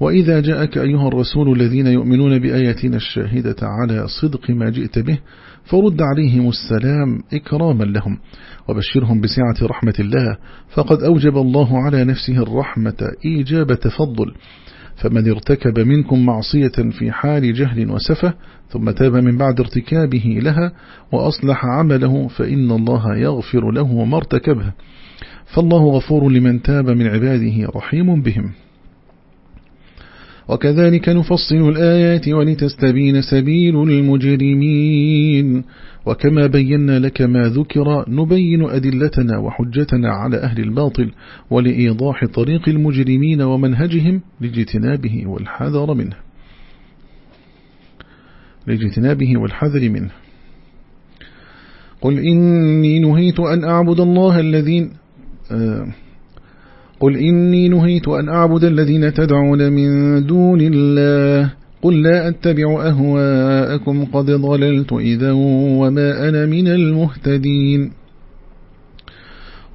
Speaker 1: وإذا جاءك أيها الرسول الذين يؤمنون بآياتنا الشاهدة على صدق ما جئت به فرد عليهم السلام إكراما لهم وبشرهم بسعة رحمة الله فقد أوجب الله على نفسه الرحمة إيجاب تفضل فمن ارتكب منكم معصية في حال جهل وسفة ثم تاب من بعد ارتكابه لها وأصلح عمله فإن الله يغفر له ما ارتكبه فالله غفور لمن تاب من عباده رحيم بهم وكذلك نفصل الآيات ولتستبين سبيل المجرمين وكما بينا لك ما ذكر نبين أدلتنا وحجتنا على أهل الباطل ولإيضاح طريق المجرمين ومنهجهم لاجتنابه والحذر منه لاجتنابه والحذر منه قل إني نهيت أن أعبد الله الذين آه قل إني نهيت أن أعبد الذين تدعون من دون الله قل لا أتبع أهواءكم قد ضللت إذا وما أنا من المهتدين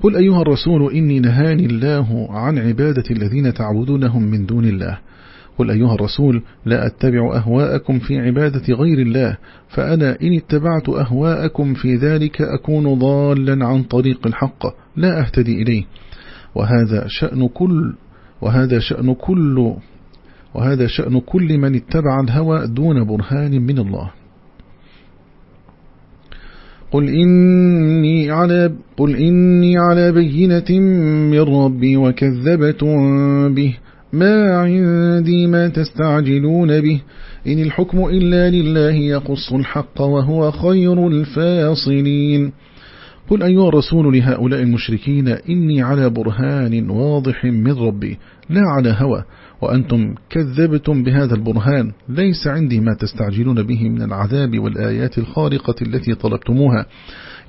Speaker 1: قل أيها الرسول إني نهاني الله عن عبادة الذين تعبدونهم من دون الله قل أيها الرسول لا أتبع أهواءكم في عبادة غير الله فأنا إن اتبعت أهواءكم في ذلك أكون ضالا عن طريق الحق لا أهتدي إليه وهذا شأن كل وهذا شأن كل وهذا شأن كل من اتبع الهوى دون برهان من الله قل إني على قل إني على بينة من ربي وكذبت به ما عندي ما تستعجلون به إن الحكم إلا لله يقص الحق وهو خير الفاصلين قل أيها الرسول لهؤلاء المشركين إني على برهان واضح من ربي لا على هوى وأنتم كذبتم بهذا البرهان ليس عندي ما تستعجلون به من العذاب والآيات الخارقة التي طلبتموها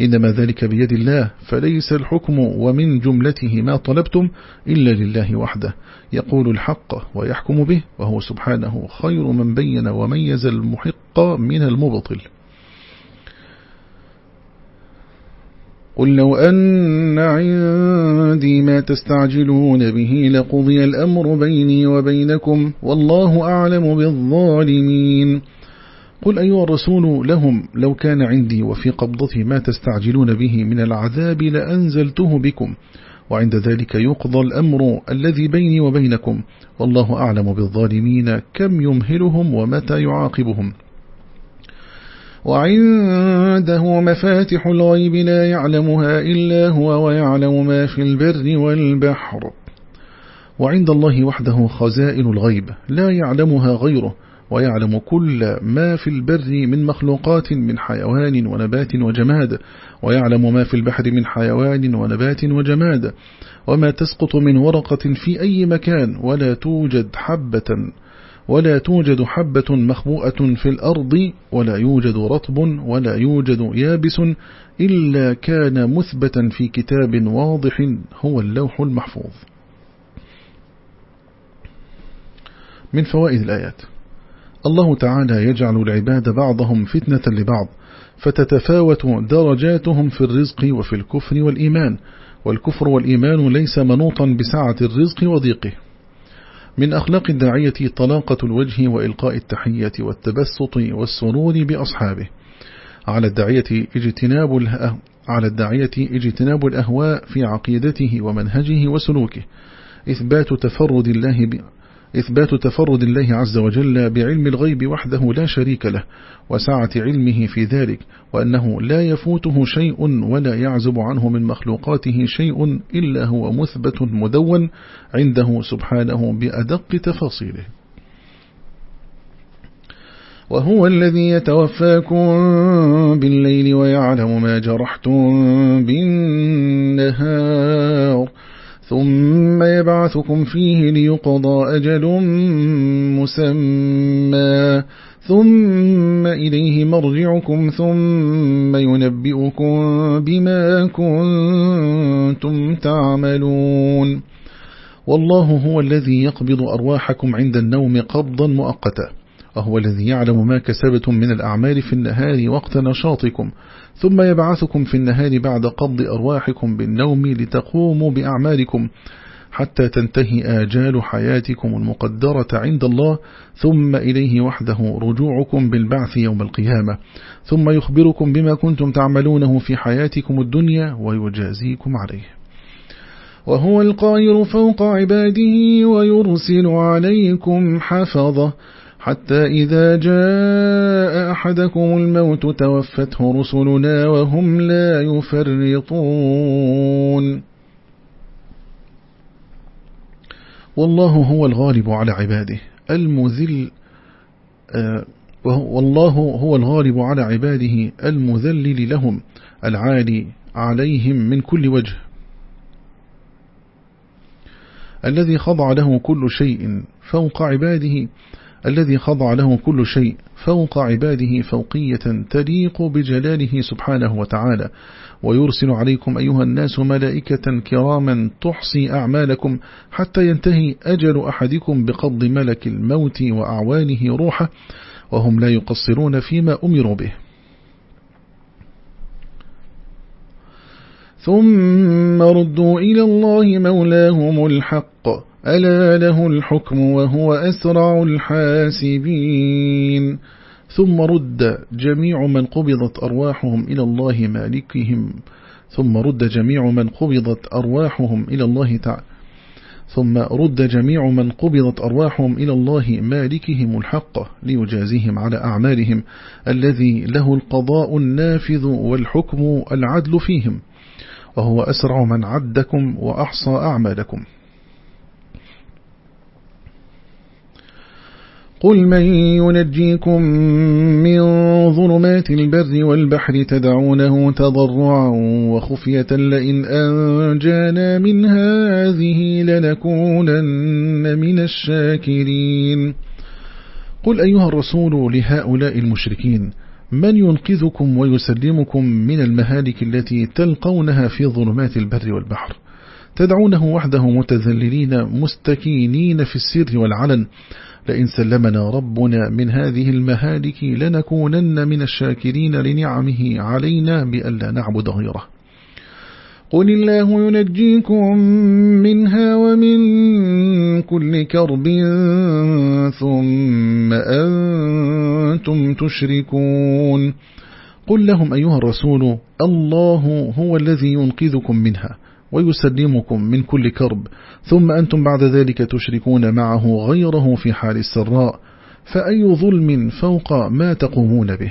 Speaker 1: إنما ذلك بيد الله فليس الحكم ومن جملته ما طلبتم إلا لله وحده يقول الحق ويحكم به وهو سبحانه خير من بين وميز المحق من المبطل قل لو أن عندي ما تستعجلون به لقضي الأمر بيني وبينكم والله أعلم بالظالمين قل أيها الرسول لهم لو كان عندي وفي قبضتي ما تستعجلون به من العذاب لأنزلته بكم وعند ذلك يقضى الأمر الذي بيني وبينكم والله أعلم بالظالمين كم يمهلهم ومتى يعاقبهم وعنده مفاتح الغيب لا يعلمها إلا هو ويعلم ما في البر والبحر وعند الله وحده خزائن الغيب لا يعلمها غيره ويعلم كل ما في البر من مخلوقات من حيوان ونبات وجماد ويعلم ما في البحر من حيوان ونبات وجماد وما تسقط من ورقة في أي مكان ولا توجد حبة ولا توجد حبة مخبوءة في الأرض ولا يوجد رطب ولا يوجد يابس إلا كان مثبتا في كتاب واضح هو اللوح المحفوظ من فوائد الآيات الله تعالى يجعل العباد بعضهم فتنة لبعض فتتفاوت درجاتهم في الرزق وفي الكفر والإيمان والكفر والإيمان ليس منوطا بسعة الرزق وضيقه من أخلاق الداعية طلاقة الوجه وإلقاء التحية والتبسط والسرور بأصحابه على الداعية اجتناب على الداعية اجتناب الأهواء في عقيدته ومنهجه وسلوكه إثبات تفرد الله إثبات تفرد الله عز وجل بعلم الغيب وحده لا شريك له وسعة علمه في ذلك وأنه لا يفوته شيء ولا يعزب عنه من مخلوقاته شيء إلا هو مثبت مدون عنده سبحانه بأدق تفاصيله وهو الذي يتوفاكم بالليل ويعلم ما جرحتم بالنهار ثم يبعثكم فيه ليقضى أجل مسمى ثم إليه مرجعكم ثم ينبئكم بما كنتم تعملون والله هو الذي يقبض أرواحكم عند النوم قبضا مؤقتا وهو الذي يعلم ما كسبتم من الأعمال في النهار وقت نشاطكم ثم يبعثكم في النهار بعد قبض أرواحكم بالنوم لتقوموا بأعمالكم حتى تنتهي آجال حياتكم المقدرة عند الله ثم إليه وحده رجوعكم بالبعث يوم القيامة ثم يخبركم بما كنتم تعملونه في حياتكم الدنيا ويجازيكم عليه وهو القاهر فوق عباده ويرسل عليكم حفظه حتى إذا جاء أحدكم الموت توفته رسلنا وهم لا يفرطون والله هو الغالب على عباده المذل آه، والله هو الغالب على عباده المذلل لهم العالي عليهم من كل وجه الذي خضع له كل شيء فوق عباده الذي خضع له كل شيء فوق عباده فوقية تليق بجلاله سبحانه وتعالى ويرسل عليكم أيها الناس ملائكة كراما تحصي أعمالكم حتى ينتهي أجل أحدكم بقبض ملك الموت وأعوانه روحه وهم لا يقصرون فيما أمروا به ثم ردوا إلى الله مولاهم الحق ألا له الحكم وهو أسرع الحاسبين ثم رد جميع من قبضت أرواحهم إلى الله مالكهم ثم رد جميع من قبضت أرواحهم إلى الله تعالى ثم رد جميع من قبضت أرواحهم إلى الله مالكهم الحق ليجازيهم على أعمالهم الذي له القضاء النافذ والحكم العدل فيهم وهو أسرع من عدكم وأحصى أعمالكم قل من ينجيكم من ظلمات البر والبحر تدعونه تضرعا وخفية لئن أنجانا من هذه لنكونن من الشاكرين قل أيها الرسول لهؤلاء المشركين من ينقذكم ويسلمكم من المهالك التي تلقونها في ظلمات البر والبحر تدعونه وحده متذللين مستكينين في السر والعلن لئن سلمنا ربنا من هذه المهالك لنكونن من الشاكرين لنعمه علينا بأن لا نعبد غيره قل الله ينجيكم منها ومن كل كرب ثم أنتم تشركون قل لهم أيها الرسول الله هو الذي ينقذكم منها ويسلمكم من كل كرب ثم أنتم بعد ذلك تشركون معه غيره في حال السراء فأي ظلم فوق ما تقومون به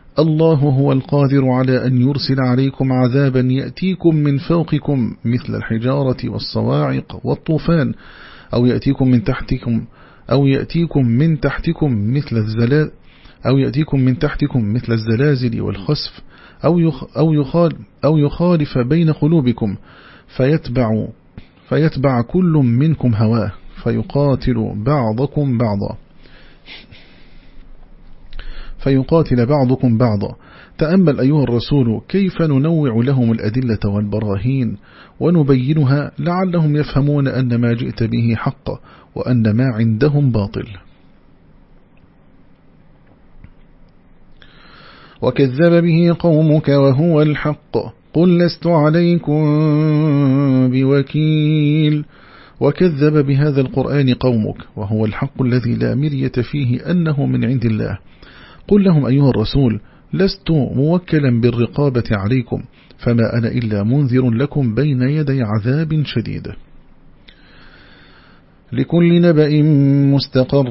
Speaker 1: الله هو القادر على أن يرسل عليكم عذابا يأتيكم من فوقكم مثل الحجارة والصواعق والطوفان أو يأتيكم من تحتكم أو يأتيكم من تحتكم مثل الزلازل أو يأتيكم من تحتكم مثل الزلازل والخسف أو يخ أو يخال أو يخالف بين قلوبكم فيتبع فيتبع كل منكم هواه فيقاتل بعضكم بعضا فيقاتل بعضكم بعضا تأمل أيها الرسول كيف ننوع لهم الأدلة والبراهين ونبينها لعلهم يفهمون أن ما جئت به حق وأن ما عندهم باطل وكذب به قومك وهو الحق قل لست عليكم بوكيل وكذب بهذا القرآن قومك وهو الحق الذي لا مرية فيه أنه من عند الله قل لهم أيها الرسول لست موكلا بالرقابة عليكم فما أنا إلا منذر لكم بين يدي عذاب شديد لكل نبأ مستقر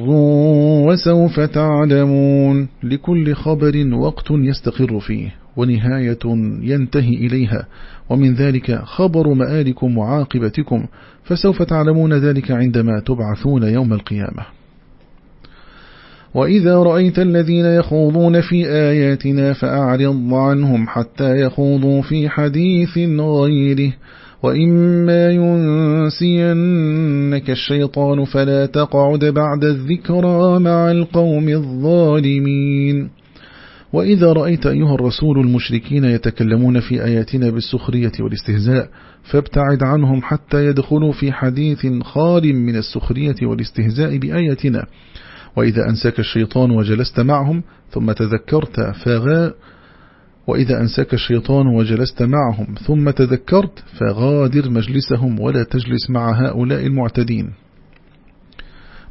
Speaker 1: وسوف تعلمون لكل خبر وقت يستقر فيه ونهاية ينتهي إليها ومن ذلك خبر مآلكم وعاقبتكم فسوف تعلمون ذلك عندما تبعثون يوم القيامة وإذا رأيت الذين يخوضون في آياتنا فأعرض عنهم حتى يخوضوا في حديث غيره وإما ينسينك الشيطان فلا تقعد بعد الذكرى مع القوم الظالمين وإذا رأيت أيها الرسول المشركين يتكلمون في آياتنا بالسخرية والاستهزاء فابتعد عنهم حتى يدخلوا في حديث خال من السخرية والاستهزاء بآياتنا وإذا أنساك الشيطان وجلست معهم ثم تذكرت فغا وإذا أنساك الشيطان وجلست معهم ثم تذكرت فغادر مجلسهم ولا تجلس مع هؤلاء المعتدين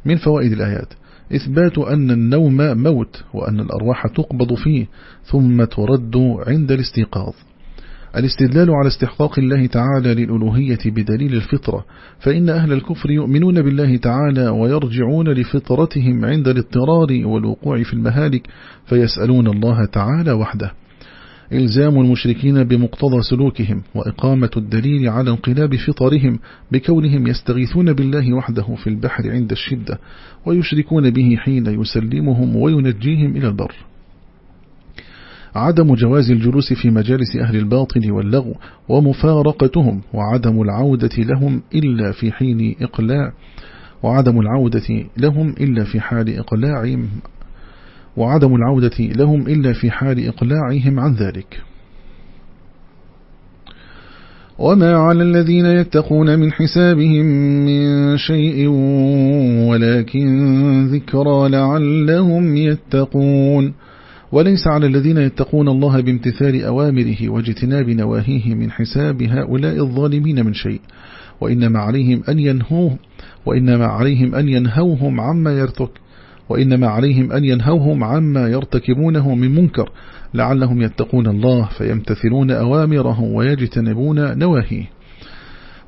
Speaker 1: من فوائد الآيات إثبات أن النوم موت وأن الأرواح تقبض فيه ثم ترد عند الاستيقاظ الاستدلال على استحقاق الله تعالى للألوهية بدليل الفطرة فإن أهل الكفر يؤمنون بالله تعالى ويرجعون لفطرتهم عند الاضطرار والوقوع في المهالك فيسألون الله تعالى وحده إلزام المشركين بمقتضى سلوكهم وإقامة الدليل على انقلاب فطرهم بكونهم يستغيثون بالله وحده في البحر عند الشدة ويشركون به حين يسلمهم وينجيهم إلى البر عدم جواز الجلوس في مجالس أهل الباطل واللغو ومفارقتهم وعدم العودة لهم إلا في حين إقلاع وعدم العودة لهم إلا في حال إقلاع وعدم العودة لهم إلا في حال إقلاعهم عن ذلك وما على الذين يتقون من حسابهم من شيء ولكن ذكرى لعلهم يتقون وليس على الذين يتقون الله بامتثال أوامره واجتناب نواهيه من حساب هؤلاء الظالمين من شيء وإنما عليهم أن ينهوه وإنما عليهم أن ينهوهم عما يرتك وإنما عليهم أن ينهوهم عما يرتكبونه من منكر لعلهم يتقون الله فيمتثلون أوامره ويجتنبون نواهيه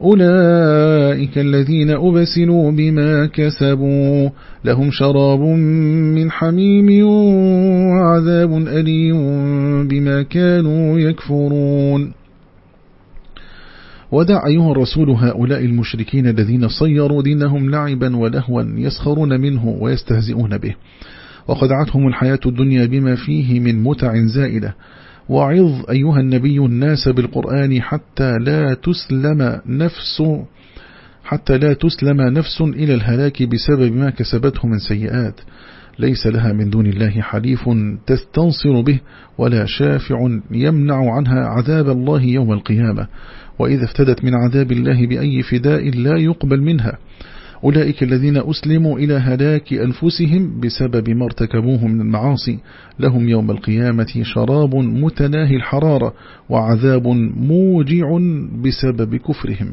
Speaker 1: أولئك الذين أبسلوا بما كسبوا لهم شراب من حميم وعذاب أليم بما كانوا يكفرون ودع أيها الرسول هؤلاء المشركين الذين صيروا دينهم لعبا ولهوا يسخرون منه ويستهزئون به وخدعتهم الحياة الدنيا بما فيه من متع زائلة وعظ أيها النبي الناس بالقرآن حتى لا تسلم نفس حتى لا تسلم نفس إلى الهلاك بسبب ما كسبته من سيئات ليس لها من دون الله حليف تستنصر به ولا شافع يمنع عنها عذاب الله يوم القيامة وإذا افتدت من عذاب الله بأي فداء لا يقبل منها أولئك الذين أسلموا إلى هلاك أنفسهم بسبب ما ارتكبوه من المعاصي لهم يوم القيامة شراب متناهي الحرارة وعذاب موجع بسبب كفرهم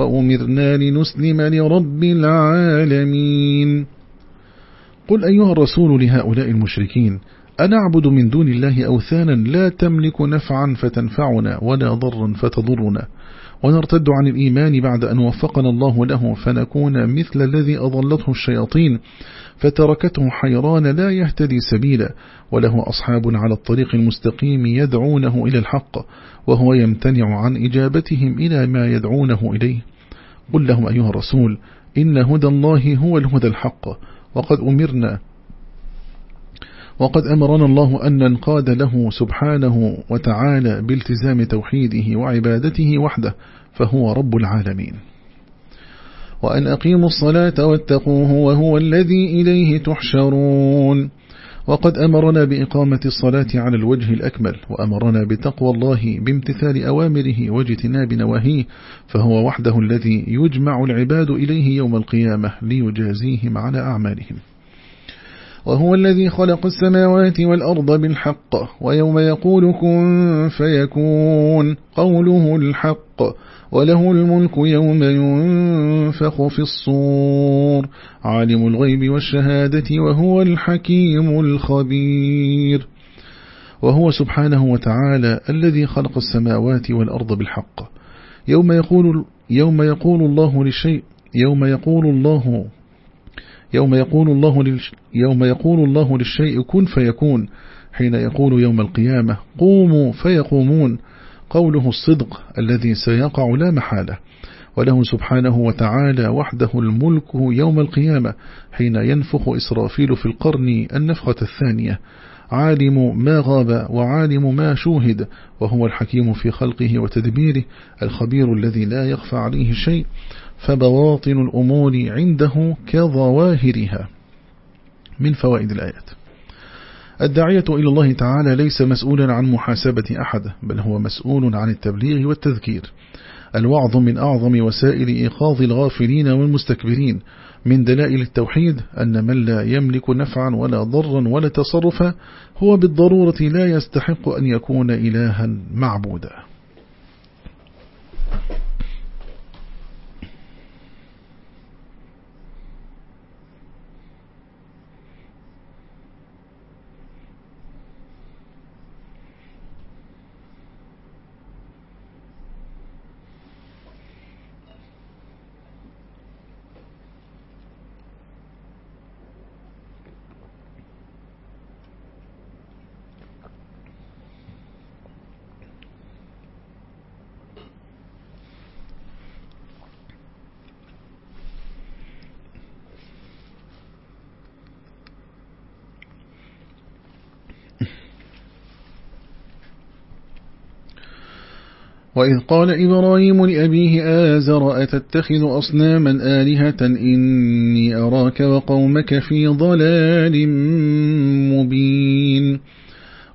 Speaker 1: وأمرنا لنسلم لرب العالمين قل أيها الرسول لهؤلاء المشركين أنعبد من دون الله أوثانا لا تملك نفعا فتنفعنا ولا ضرا فتضرنا ونرتد عن الإيمان بعد أن وفقنا الله له فنكون مثل الذي أضلته الشياطين فتركته حيران لا يهتدي سبيلا وله أصحاب على الطريق المستقيم يدعونه إلى الحق وهو يمتنع عن إجابتهم إلى ما يدعونه إليه قل لهم أيها الرسول إن هدى الله هو الهدى الحق وقد أمرنا وقد أمرنا الله أن ننقاد له سبحانه وتعالى بالتزام توحيده وعبادته وحده فهو رب العالمين وأن أقيموا الصلاة واتقوه وهو الذي إليه تحشرون وقد أمرنا بإقامة الصلاة على الوجه الأكمل وأمرنا بتقوى الله بامتثال أوامره واجتناب نواهيه فهو وحده الذي يجمع العباد إليه يوم القيامة ليجازيهم على أعمالهم وهو الذي خلق السماوات والأرض بالحق ويوم يقول كن فيكون قوله الحق وله الملك يوم ينفخ في الصور عالم الغيب والشهادة وهو الحكيم الخبير وهو سبحانه وتعالى الذي خلق السماوات والأرض بالحق يوم يقول, يوم يقول الله للشيء يوم يقول الله يوم يقول الله يوم يقول الله للشيء كن فيكون حين يقول يوم القيامة قوموا فيقومون قوله الصدق الذي سيقع لا محالة وله سبحانه وتعالى وحده الملك يوم القيامة حين ينفخ إسرافيل في القرن النفخة الثانية عالم ما غاب وعالم ما شوهد وهو الحكيم في خلقه وتدبيره الخبير الذي لا يخفى عليه شيء فبواطن الأمور عنده كظواهرها من فوائد الآيات الداعية إلى الله تعالى ليس مسؤولا عن محاسبة أحد بل هو مسؤول عن التبليغ والتذكير الوعظ من أعظم وسائل إيقاظ الغافلين والمستكبرين من دلائل التوحيد أن من لا يملك نفعا ولا ضرا ولا تصرفا هو بالضرورة لا يستحق أن يكون إلها معبودا وإذ قال إبراهيم لأبيه آزر أتتخذ أصناما آلهة إني أراك وقومك في ضلال مبين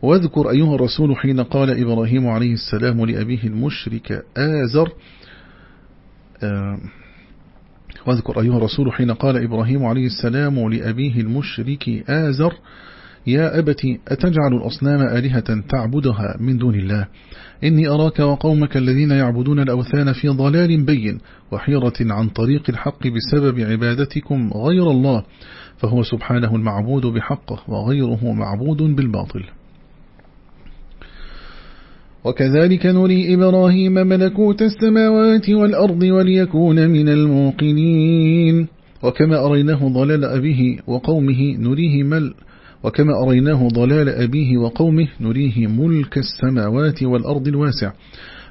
Speaker 1: واذكر أيها الرسول حين قال إبراهيم عليه السلام لأبيه المشرك آزر آه، واذكر أيها الرسول حين قال إبراهيم عليه السلام لأبيه المشرك آزر يا أبت أتجعل الأصنام آلهة تعبدها من دون الله إني أراك وقومك الذين يعبدون الأوثان في ضلال بين وحيرة عن طريق الحق بسبب عبادتكم غير الله فهو سبحانه المعبود بحقه وغيره معبود بالباطل وكذلك نري إبراهيم ملكوت السماوات والأرض وليكون من الموقنين وكما أريناه ضلال أبيه وقومه نريه ملكوت وكما أريناه ضلال أبيه وقومه نريه ملك السماوات والأرض الواسع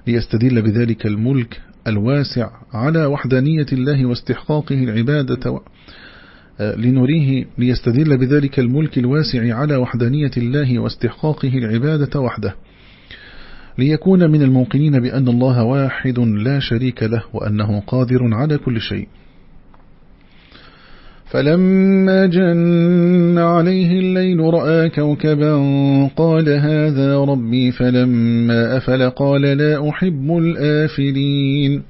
Speaker 1: ليستدل بذلك الملك الواسع على وحدانية الله واستحقاقه العبادة و... آه، لنريه ليستدل بذلك الملك الواسع على وحدانية الله واستحقاقه العبادة وحده ليكون من الموقنين بأن الله واحد لا شريك له وأنه قادر على كل شيء فلما جن عليه الليل رأى كوكبا قال هذا ربي فلما أفل قال لا أحب الآفلين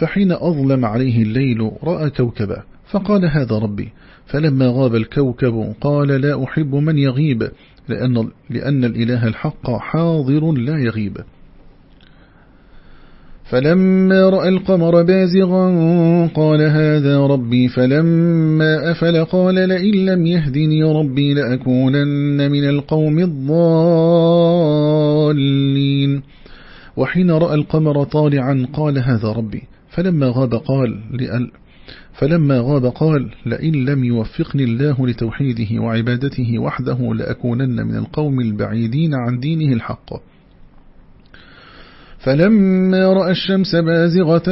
Speaker 1: فحين أظلم عليه الليل رأى كوكبا فقال هذا ربي فلما غاب الكوكب قال لا أحب من يغيب لأن, لأن الإله الحق حاضر لا يغيب فلما رأى القمر بازغا قال هذا ربي فلما أفل قال لئن لم يهدني ربي لأكونن من القوم الضالين وحين رأى القمر طالعا قال هذا ربي فلما غاب قال لأل فلما غاب قال لئن لم يوفقني الله لتوحيده وعبادته وحده لأكونن من القوم البعيدين عن دينه الحق فلما رأى الشمس بازغة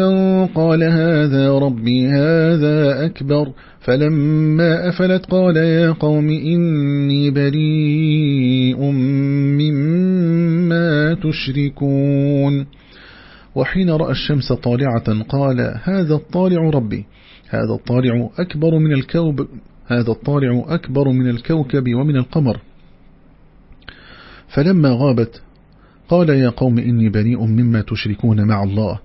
Speaker 1: قال هذا ربي هذا أكبر فلما أفلت قال يا قوم إني بريء مما تشركون وحين رأى الشمس طالعة قال هذا الطالع ربي هذا الطالع أكبر من الكوب هذا الطالع أكبر من الكوكب ومن القمر فلما غابت قال يا قوم إني بريء مما تشركون مع الله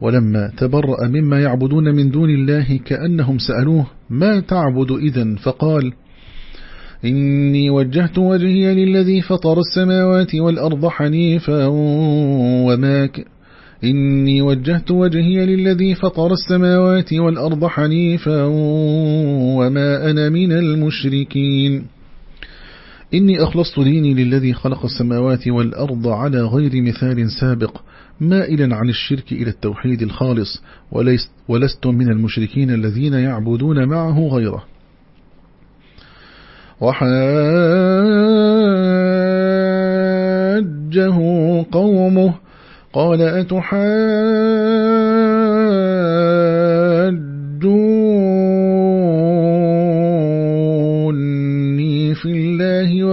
Speaker 1: ولما تبرأ مما يعبدون من دون الله كأنهم سألوه ما تعبد إذا فقال إني وجهت وجهي للذي فطر السماوات والأرض حنيفا وما إني وجهت وجهي للذي فطر السماوات والأرض حنيفا وما أنا من المشركين إني أخلصت ديني للذي خلق السماوات والأرض على غير مثال سابق مائلا عن الشرك إلى التوحيد الخالص ولست من المشركين الذين يعبدون معه غيره وحاجه قومه قال أتحاجون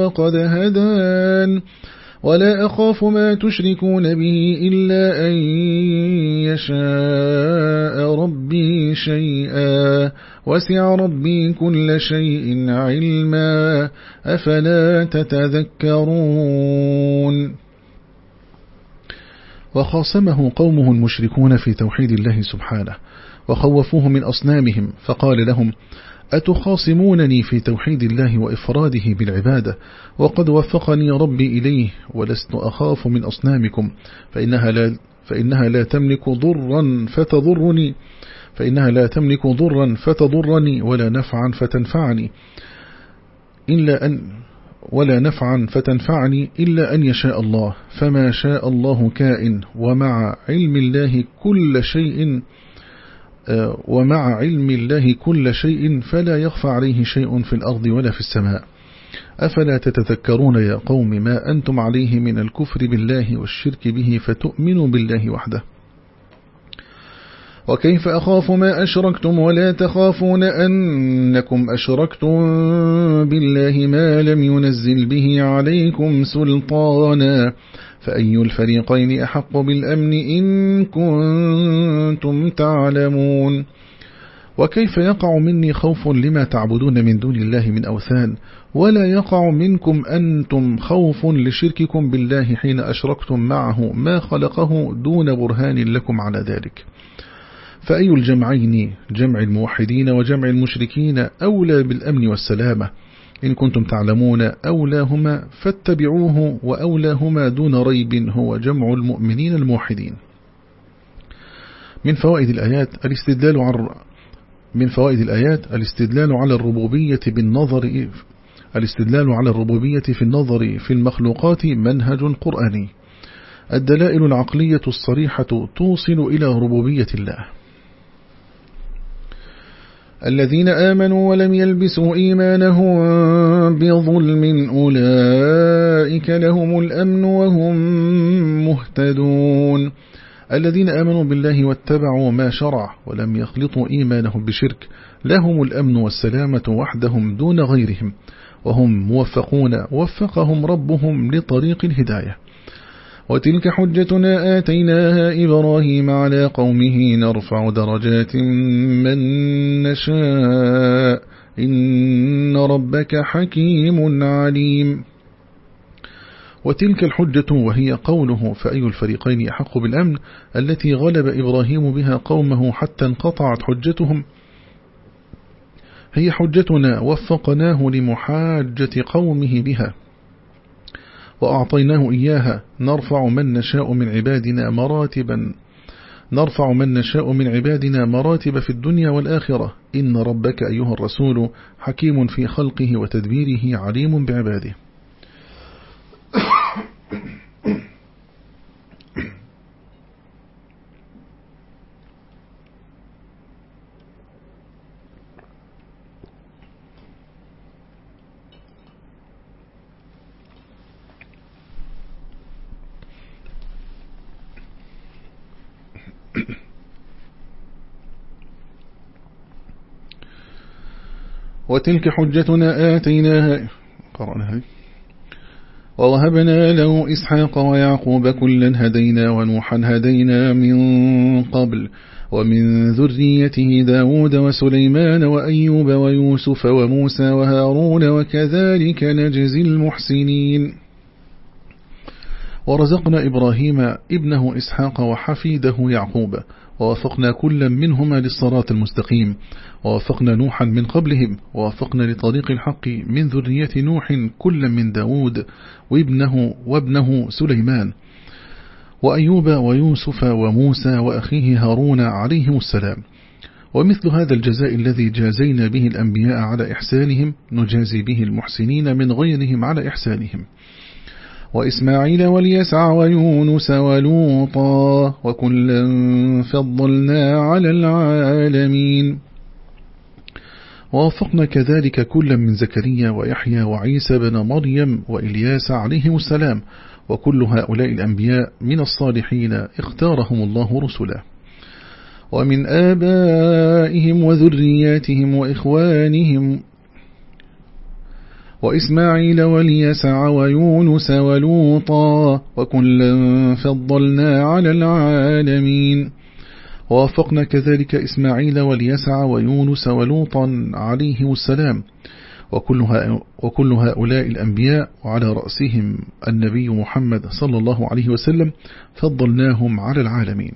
Speaker 1: وقد هدان ولا أخاف ما تشركون به إلا أن يشاء ربي شيئا وسع ربي كل شيء علما أفلا تتذكرون وخاصمه قومه المشركون في توحيد الله سبحانه وخوفوه من أصنامهم فقال لهم أتخاصمونني في توحيد الله وإفراده بالعبادة وقد وفقني ربي إليه ولست أخاف من أصنامكم فإنها لا, فإنها لا تملك ضرا فتضرني فإنها لا تملك ضرا فتضرني ولا نفعا فتنفعني إلا أن ولا نفعا فتنفعني إلا أن يشاء الله فما شاء الله كائن ومع علم الله كل شيء آه، ومع علم الله كل شيء فلا يخفى عليه شيء في الأرض ولا في السماء أفلا تتذكرون يا قوم ما أنتم عليه من الكفر بالله والشرك به فتؤمنوا بالله وحده وكيف أخاف ما أشركتم ولا تخافون أنكم أشركتم بالله ما لم ينزل به عليكم سلطانا فأي الفريقين أحق بالأمن إن كنتم تعلمون وكيف يقع مني خوف لما تعبدون من دون الله من أوثان ولا يقع منكم أنتم خوف لشرككم بالله حين أشركتم معه ما خلقه دون برهان لكم على ذلك فأي الجمعين جمع الموحدين وجمع المشركين أولى بالأمن والسلامة إن كنتم تعلمون أولاهما فاتبعوه وأولاهما دون ريب هو جمع المؤمنين الموحدين من فوائد الآيات الاستدلال عن من فوائد الآيات الاستدلال على الربوبية بالنظر الاستدلال على الربوبية في النظر في المخلوقات منهج قرآني الدلائل العقلية الصريحة توصل إلى ربوبية الله الذين آمنوا ولم يلبسوا إيمانهم بظلم أولئك لهم الأمن وهم مهتدون الذين آمنوا بالله واتبعوا ما شرع ولم يخلطوا إيمانهم بشرك لهم الأمن والسلامة وحدهم دون غيرهم وهم موفقون وفقهم ربهم لطريق الهداية وتلك حجتنا آتيناها إبراهيم على قومه نرفع درجات من نشاء إن ربك حكيم عليم وتلك الحجة وهي قوله فأي الفريقين أحق بالأمن التي غلب إبراهيم بها قومه حتى انقطعت حجتهم هي حجتنا وفقناه لمحاجة قومه بها وأعطيناه إياها نرفع من نشاء من عبادنا مراتبا نرفع من نشاء من عبادنا مراتب في الدنيا والآخرة إن ربك أيها الرسول حكيم في خلقه وتدبيره عليم بعباده وتلك حجتنا آتيناها قرأناها ووهبنا له إسحاق ويعقوب كلا هدينا ونوحا هدينا من قبل ومن ذريته داود وسليمان وأيوب ويوسف وموسى وهارون وكذلك نجزي المحسنين ورزقنا إبراهيم ابنه إسحاق وحفيده يعقوب ووفقنا كلا منهما للصراط المستقيم ووفقنا نوحا من قبلهم ووفقنا لطريق الحق من ذرية نوح كلا من داود وابنه, وابنه سليمان وأيوب ويوسف وموسى وأخيه هارون عليهم السلام ومثل هذا الجزاء الذي جازينا به الأنبياء على إحسانهم نجازي به المحسنين من غيرهم على إحسانهم وإسماعيل واليسع ويونس ولوطا وكلا فضلنا على العالمين ووفقنا كذلك كلا من زكريا ويحيى وعيسى بن مريم وإلياس عليهم السلام وكل هؤلاء الأنبياء من الصالحين اختارهم الله رسله ومن آبائهم وذرياتهم وإخوانهم وإسماعيل وليسع ويونس ولوطا وكلا فضلنا على العالمين ووفقنا كذلك إسماعيل وليسع ويونس ولوطا عليهم السلام وكل هؤلاء الأنبياء وعلى رأسهم النبي محمد صلى الله عليه وسلم فضلناهم على العالمين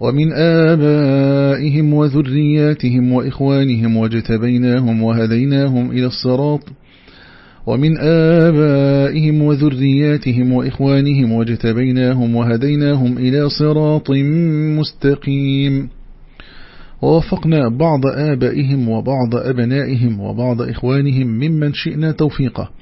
Speaker 1: ومن آبائهم وذرياتهم وإخوانهم واجتبيناهم وهديناهم إلى الصراط ومن آبائهم وذرياتهم وإخوانهم واجتبيناهم وهديناهم إلى صراط مستقيم ووفقنا بعض آبائهم وبعض أبنائهم وبعض إخوانهم ممن شئنا توفيقه